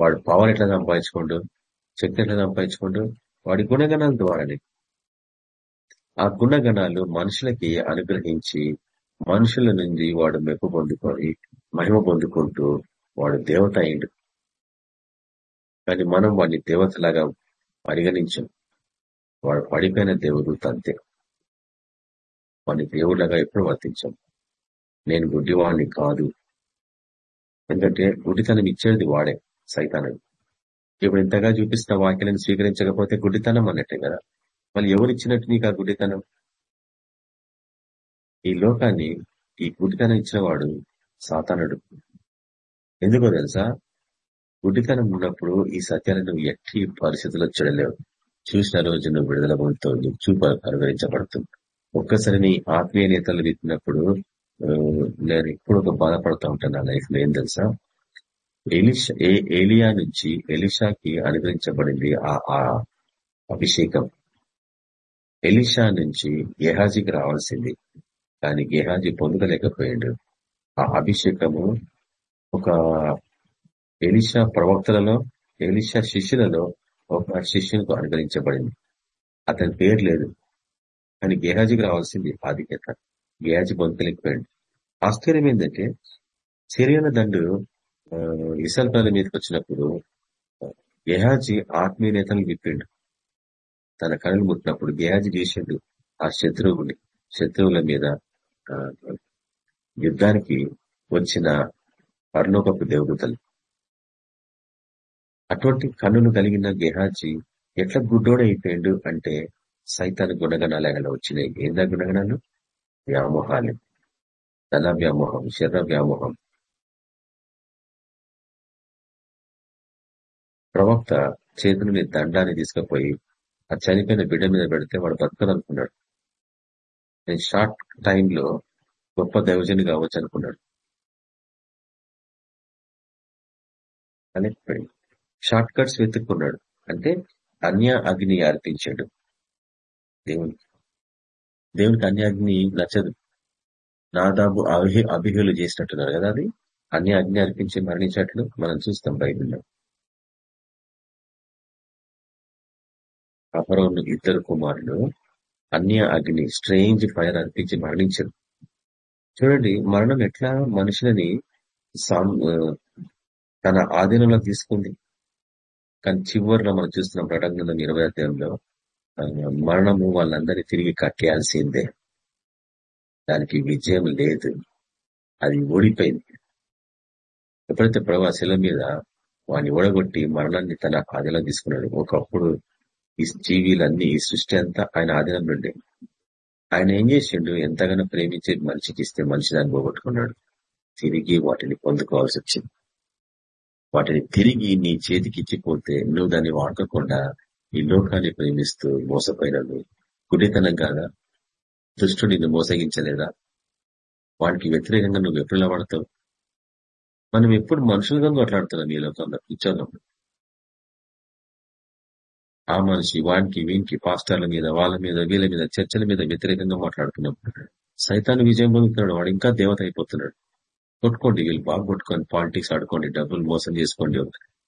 వాడు పవర్ ఎట్లా సంపాదించుకోండు? శక్తి ఎట్లా సంపాదించుకోండు? వాడి గుణగణాల ద్వారానే. ఆ గుణగణాలు మనుషులకి అనుగ్రహించి మనుషుల నుంచి వాడు మెప్పు పొందుకొని మహిమ పొందుకుంటూ వాడు దేవత అయిండు. కానీ మనం వాడిని దేవతలాగా పరిగణించాం. వాడు పడిపోయిన దేవుడు తంతే. వాడిని దేవుళ్ళగా ఎప్పుడు వర్తించాం. నేను గుడ్డివాడిని కాదు. ఎందుకంటే గుడ్డితనం ఇచ్చేది వాడే సైతానం ఇప్పుడు ఇంతగా చూపిస్తున్న వాక్యాలను స్వీకరించకపోతే గుడ్డితనం అన్నట్టే కదా. మళ్ళీ ఎవరిచ్చినట్టు నీకు ఆ గుడ్డితనం? ఈ లోకాన్ని ఈ గుడ్డితనం ఇచ్చేవాడు సాతానుడు. ఎందుకో తెలుసా? గుడ్డితనం ఉన్నప్పుడు ఈ సత్యాలను నువ్వు ఎట్టి పరిస్థితుల్లో చూడలేవు. చూసిన రోజు నువ్వు విడుదల పొందుతావు నీకు చూపు అనుగ్రహించబడుతుంది. ఒక్కసారి నీ ఆత్మీయ నేతలు విప్పినప్పుడు నేను ఎప్పుడు ఒక బాధపడుతూ ఉంటాను నా లైఫ్లో ఏం తెలుసా? ఎలిషా ఏలియా నుంచి ఎలిషాకి అనుగ్రహించబడింది ఆ అభిషేకం. ఎలిషా నుంచి గేహాజీకి రావాల్సింది. కానీ గేహాజీ పొందలేకపోయాడు. ఆ అభిషేకము ఒక ఎలిషా ప్రవక్తలలో ఎలిషా శిష్యులలో ఒక శిష్యునికి అనుగ్రహించబడింది. అతని పేరు లేదు. కానీ గేహాజీకి రావాల్సింది ఆధిక్యత. గేహాజీ పొందలేకపోయాడు. ఆశ్చర్యం ఏంటంటే సిరియన దండు ఇసల్పాల మీదకి వచ్చినప్పుడు గేహాజీ ఆత్మీయ నేతలు విప్పిండు. తన కళ్ళు ముట్టినప్పుడు గేహాజీ చేసిండు ఆ శత్రువుని శత్రువుల మీద యుద్ధానికి వచ్చిన పరలోకపు దేవుతలు అటువంటి కన్నులు కలిగిన గెహాజీ ఎట్లా గుడ్డోడైపోయిండు అంటే సైతాన్ గుణగణాలు ఆయన వచ్చినాయి. ఏందా గుణగణాలు? వ్యామోహాలు. ధన వ్యామోహం శరీర వ్యామోహం. ప్రవక్త చేతులని దండాన్ని తీసుకుపోయి ఆ చనిపోయిన బిడ్డ మీద పెడితే వాడు బతకదనుకున్నాడు. నేను షార్ట్ టైంలో గొప్ప దైవజని కావచ్చు అనుకున్నాడు. అనేకపోయింది షార్ట్ కట్స్ వెతుక్కున్నాడు. అంటే అన్య అగ్ని అర్పించాడు. దేవునికి దేవునికి అన్య అగ్ని నచ్చదు. నాదాబు అభి అభిహులు చేసినట్టున్నారు కదా అది. అన్య అగ్ని అర్పించి మరణించినట్లు మనం చూస్తాం బైబిల్లో. అహరోను ఇద్దరు కుమారులు అన్య అగ్ని స్ట్రేంజ్ ఫైర్ అర్పించి మరణించారు చూడండి మరణం ఎట్లా? మనుషులని తన ఆధీనంలో తీసుకుంది. కానీ చివరిలో మనం చూస్తున్నాం ప్రకటన ఇరవై అధ్యాయంలో మరణము వాళ్ళందరినీ తిరిగి కట్టేయాల్సిందే దానికి విజయం లేదు. అది ఓడిపోయింది. ఎప్పుడైతే ప్రభా శిల మీద వాడిని ఓడగొట్టి మరణాన్ని తన ఆధీనం తీసుకున్నాడు ఒకప్పుడు ఈ జీవీలన్నీ ఈ సృష్టి అంతా ఆయన ఆధీనం నుండి ఆయన ఏం చేసిండు? ఎంతగానో ప్రేమించి మనిషికి ఇస్తే మనిషి దాన్ని పోగొట్టుకున్నాడు తిరిగి వాటిని పొందుకోవాల్సి వచ్చింది. వాటిని తిరిగి నీ చేతికి ఇచ్చిపోతే నువ్వు దాన్ని వాడకుండా ఈ లోకాన్ని ప్రేమిస్తూ మోసపోయిన గుడితనం కాదా దుష్టుడు నిన్ను మోసగించలేదా? వాటికి వ్యతిరేకంగా నువ్వు ఎప్పుడు నిలబడతావు మనం ఎప్పుడు మనుషులుగా కొట్లాడుతున్నాం ఈ లోకంలో ఇచ్చోగం ఆ మనిషి వానికి వీనికి పాస్టర్ల మీద వాళ్ళ మీద వీళ్ళ మీద చర్చల మీద వ్యతిరేకంగా మాట్లాడుతున్నాం సైతాన్ని విజయం పొందుతున్నాడు. వాడు ఇంకా దేవత అయిపోతున్నాడు. కొట్టుకోండి వీళ్ళు బాగా కొట్టుకొని పాలిటిక్స్ ఆడుకోండి డబ్బులు మోసం చేసుకోండి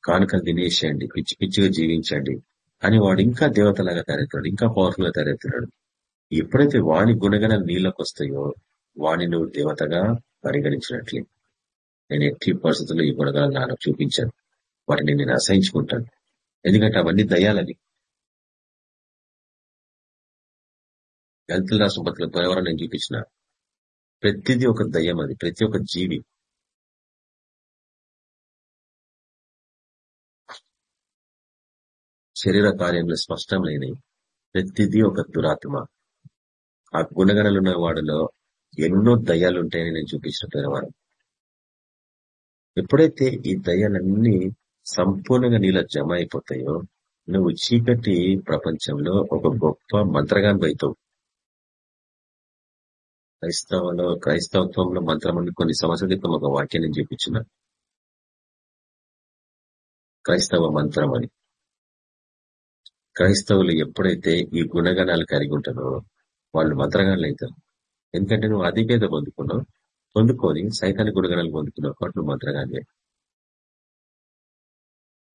కానుకలు తినేసేయండి పిచ్చి పిచ్చిగా జీవించండి అని వాడు ఇంకా దేవతలాగా తయారవుతున్నాడు ఇంకా పవర్ఫుల్గా తయారవుతున్నాడు. ఎప్పుడైతే వాని గుణగణాలు నీళ్ళకు వస్తాయో వాణి నువ్వు దేవతగా పరిగణించినట్లే. నేను ఎట్టి పరిస్థితుల్లో ఈ గుణగణాలు నాకు చూపించాను. వాటిని నేను అసహించుకుంటాను. ఎందుకంటే అవన్నీ దయాలని గల్తుల రాష్ట్రపతుల ద్వారా నేను చూపించిన ప్రతిదీ ఒక దయ్యం అది ప్రతి ఒక్క జీవి. శరీర కార్యంలో స్పష్టం లేని ప్రతిదీ ఒక దురాత్మ. ఆ గుణగణలున్న వాడిలో ఎన్నో దయ్యాలు ఉంటాయని నేను చూపించిన వారం ఎప్పుడైతే ఈ దయ్యాలన్నీ సంపూర్ణంగా నీలో జమ అయిపోతాయో నువ్వు చీకటి ప్రపంచంలో ఒక గొప్ప మంత్రగాన్ అవుతావు. క్రైస్తవంలో క్రైస్తవత్వంలో మంత్రం కొన్ని సంవత్సరాల క్రితం ఒక వాక్యం నేను చూపించిన. క్రైస్తవ మంత్రం అని. క్రైస్తవులు ఎప్పుడైతే ఈ గుణగణాలు కలిగి ఉంటారో వాళ్ళు మంత్రగాళ్ళు అవుతారు. ఎందుకంటే నువ్వు అధిపేద పొందుకున్నావు పొందుకొని సైతాన్ని గుణగణాలు పొందుకున్నావు కాబట్టి నువ్వు మంత్రగానే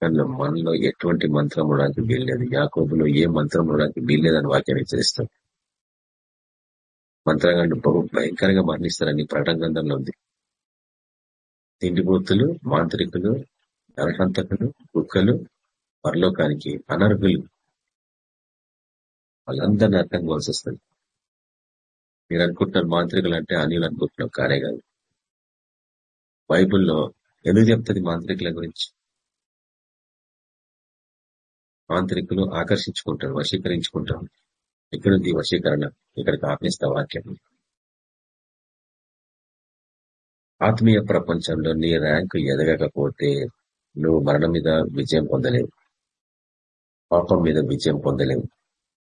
కానీ మనలో ఎటువంటి మంత్రం ఉండడానికి వీల్లేదు. యాకోబులో ఏ మంత్రం ఉండడానికి వీల్లేదని వాక్యం హెచ్చరిస్తాం మంత్రగాళ్ళు బహు భయంకరంగా మరణిస్తారని ప్రకటన గ్రంథంలో ఉంది. తిండిపోతులు మాంత్రికులు నరహంతకులు కుక్కలు పరలోకానికి అనర్హులు. వాళ్ళందరినీ అర్థం కావాల్సి వస్తుంది. మీరు అనుకుంటున్నారు మాంత్రికులు అంటే అనిలు అనుకుంటున్నాం కానే కాదు. బైబుల్లో ఎందుకు చెప్తుంది మాంత్రికుల గురించి? మాంత్రికులు ఆకర్షించుకుంటారు వశీకరించుకుంటారు. ఇక్కడుంది వశీకరణ. ఇక్కడికి ఆపేస్తా వాక్యం. ఆత్మీయ ప్రపంచంలో నీ ర్యాంకు ఎదగకపోతే నువ్వు మరణం మీద విజయం పొందలేవు. పాపం మీద విజయం పొందలేవు.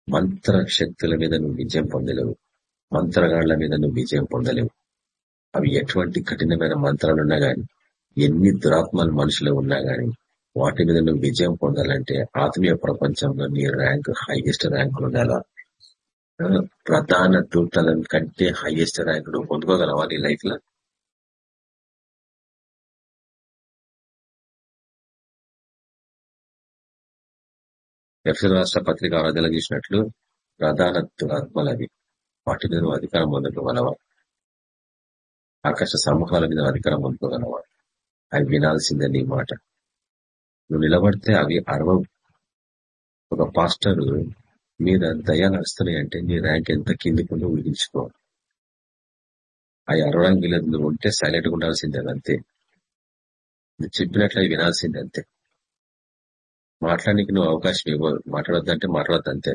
మంత్ర శక్తుల మీద నువ్వు విజయం పొందలేవు. మంత్రగాళ్ళ మీద నువ్వు విజయం పొందలేవు. అవి ఎటువంటి కఠినమైన మంత్రాలు ఉన్నా గాని ఎన్ని దురాత్మలు మనుషులు ఉన్నా గాని వాటి మీద నువ్వు విజయం పొందాలంటే ఆత్మీయ ప్రపంచంలో నీ ర్యాంక్ హైయెస్ట్ ర్యాంకులు ఉండాలా? ప్రధాన దూతల కంటే హైయెస్ట్ ర్యాంక్ నువ్వు పొందుకోగలవా నీ లైఫ్లో? ఎఫ్సి రాష్ట్ర పత్రిక ఆరాధన చేసినట్లు ప్రధాన దురాత్మలు అవి. వాటి మీద అధికారం పొందుకోగలవా? ఆకాశ సమూహాల మీద అధికారం పొందుకోగలవా? అవి వినాల్సిందే నీ మాట. నువ్వు నిలబడితే అవి అరవ ఒక పాస్టర్ మీద దయాలు నడుస్తున్నాయంటే నీ ర్యాంక్ ఎంత కిందికుందో ఊహించుకోవాలి. అవి అరవడానికి వీలేదు నువ్వు ఉంటే సైలెంట్గా ఉండాల్సిందే అంతే నువ్వు చెప్పినట్లు అవి వినాల్సిందే అంతే. మాట్లాడానికి నువ్వు అవకాశం ఇవ్వవు. మాట్లాడొద్దంటే మాట్లాడద్దు అంతే.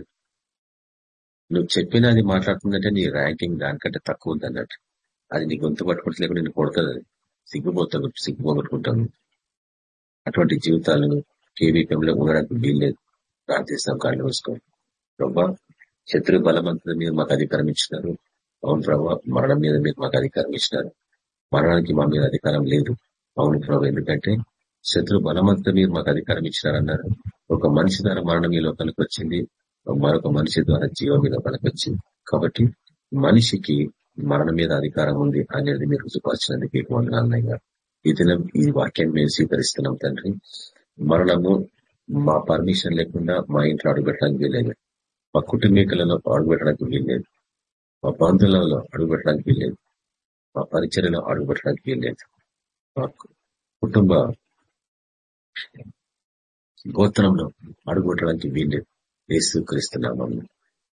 నువ్వు చెప్పినది మాట్లాడుతుందంటే నీ ర్యాంకింగ్ దానికంటే తక్కువ ఉంది అన్నట్టు. అది నీ గొంతు పట్టుకుంటే నేను కొడుతుంది అది సిగ్గుపోతా సిగ్గుపోగొట్టుకుంటాను అటువంటి జీవితాలను కేవీపీఎంలో ఉండడానికి వీల్లేదు. ప్రార్థిస్తాం కాళ్ళు వేసుకోవాలి ప్రభా శత్రు బలవంతుల మీద మాకు అధికారం ఇచ్చినారు. అవును ప్రభా మరణం మీద మీరు మాకు అధికారం ఇచ్చినారు. మరణానికి మా మీద అధికారం లేదు. అవును ప్రభా ఎందుకంటే శత్రు బలవంతుల మీరు మాకు అధికారం ఇచ్చినారన్నారు. ఒక మనిషి ద్వారా మరణం ఈ లోకానికి వచ్చింది. మరొక మనిషి ద్వారా జీవం మీద లోకానికి వచ్చింది. కాబట్టి మనిషికి మరణం మీద అధికారం ఉంది అనేది మీరు రుజుపరిచినందుకు వందనాలయ్యా ఈ దినం ఈ వాక్యాన్ని మేము స్వీకరిస్తున్నాం తండ్రి. మరణము మా పర్మిషన్ లేకుండా మా ఇంట్లో అడుగుపెట్టడానికి వీల్లేదు మా కుటుంబీకులలో అడుగుపెట్టడానికి వీల్లేదు. మా బంధువులలో అడుగుపెట్టడానికి వీల్లేదు. మా పరిచర్లో అడుగుపెట్టడానికి వీల్లేదు. మా కుటుంబ గోత్రంలో అడుగుపెట్టడానికి వీల్లేదు. వేసు క్రీస్తున్నామని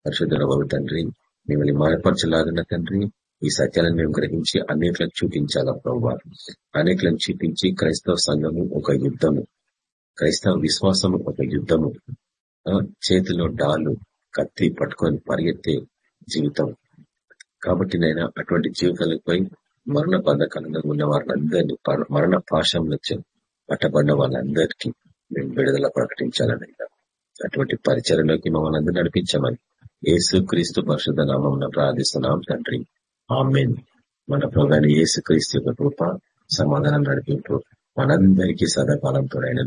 పరిశుద్ధ బాబు తండ్రి మిమ్మల్ని మాయపరచలాగిన తండ్రి ఈ సత్యాలను మేము గ్రహించి అనేకలకు చూపించాలా ప్రభావ అనేకలను చూపించి క్రైస్తవ సంఘము ఒక యుద్ధము. క్రైస్తవ విశ్వాసము ఒక యుద్ధము. చేతిలో డాలు కత్తి పట్టుకొని పరిగెత్తే జీవితం. కాబట్టి నేను అటువంటి జీవితాలపై మరణ బంధకాలంగా ఉన్న వారిని మరణ పాశంలో పట్టబడిన వాళ్ళందరికీ మేము విడుదల ప్రకటించాలని అటువంటి పరిచయలోకి మమ్మల్ని అందరూ నడిపించమని యేసు క్రీస్తు పరిశుద్ధ నామం ప్రార్థిస్తున్నాం తండ్రి. ఆమెన్. మన ప్రభాని యేసు క్రీస్తు యొక్క కృప సమాధానం నడిపింపు మనందరికీ సదాకాలంతో అయిన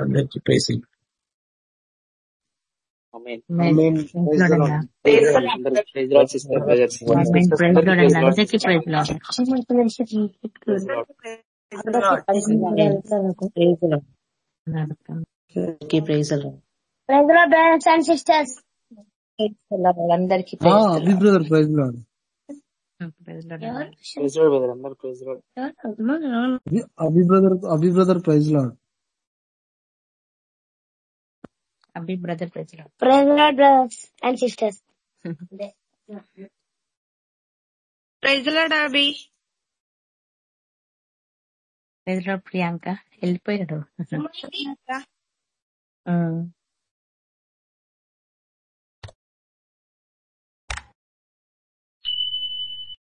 అందరికీ పేసి అందరికి brother praise Lord Abhi brother Abhi brother praise Lord Abhi brother brothers and sisters praise Lord Abhi Priyanka వెళ్ళిపోయాడు.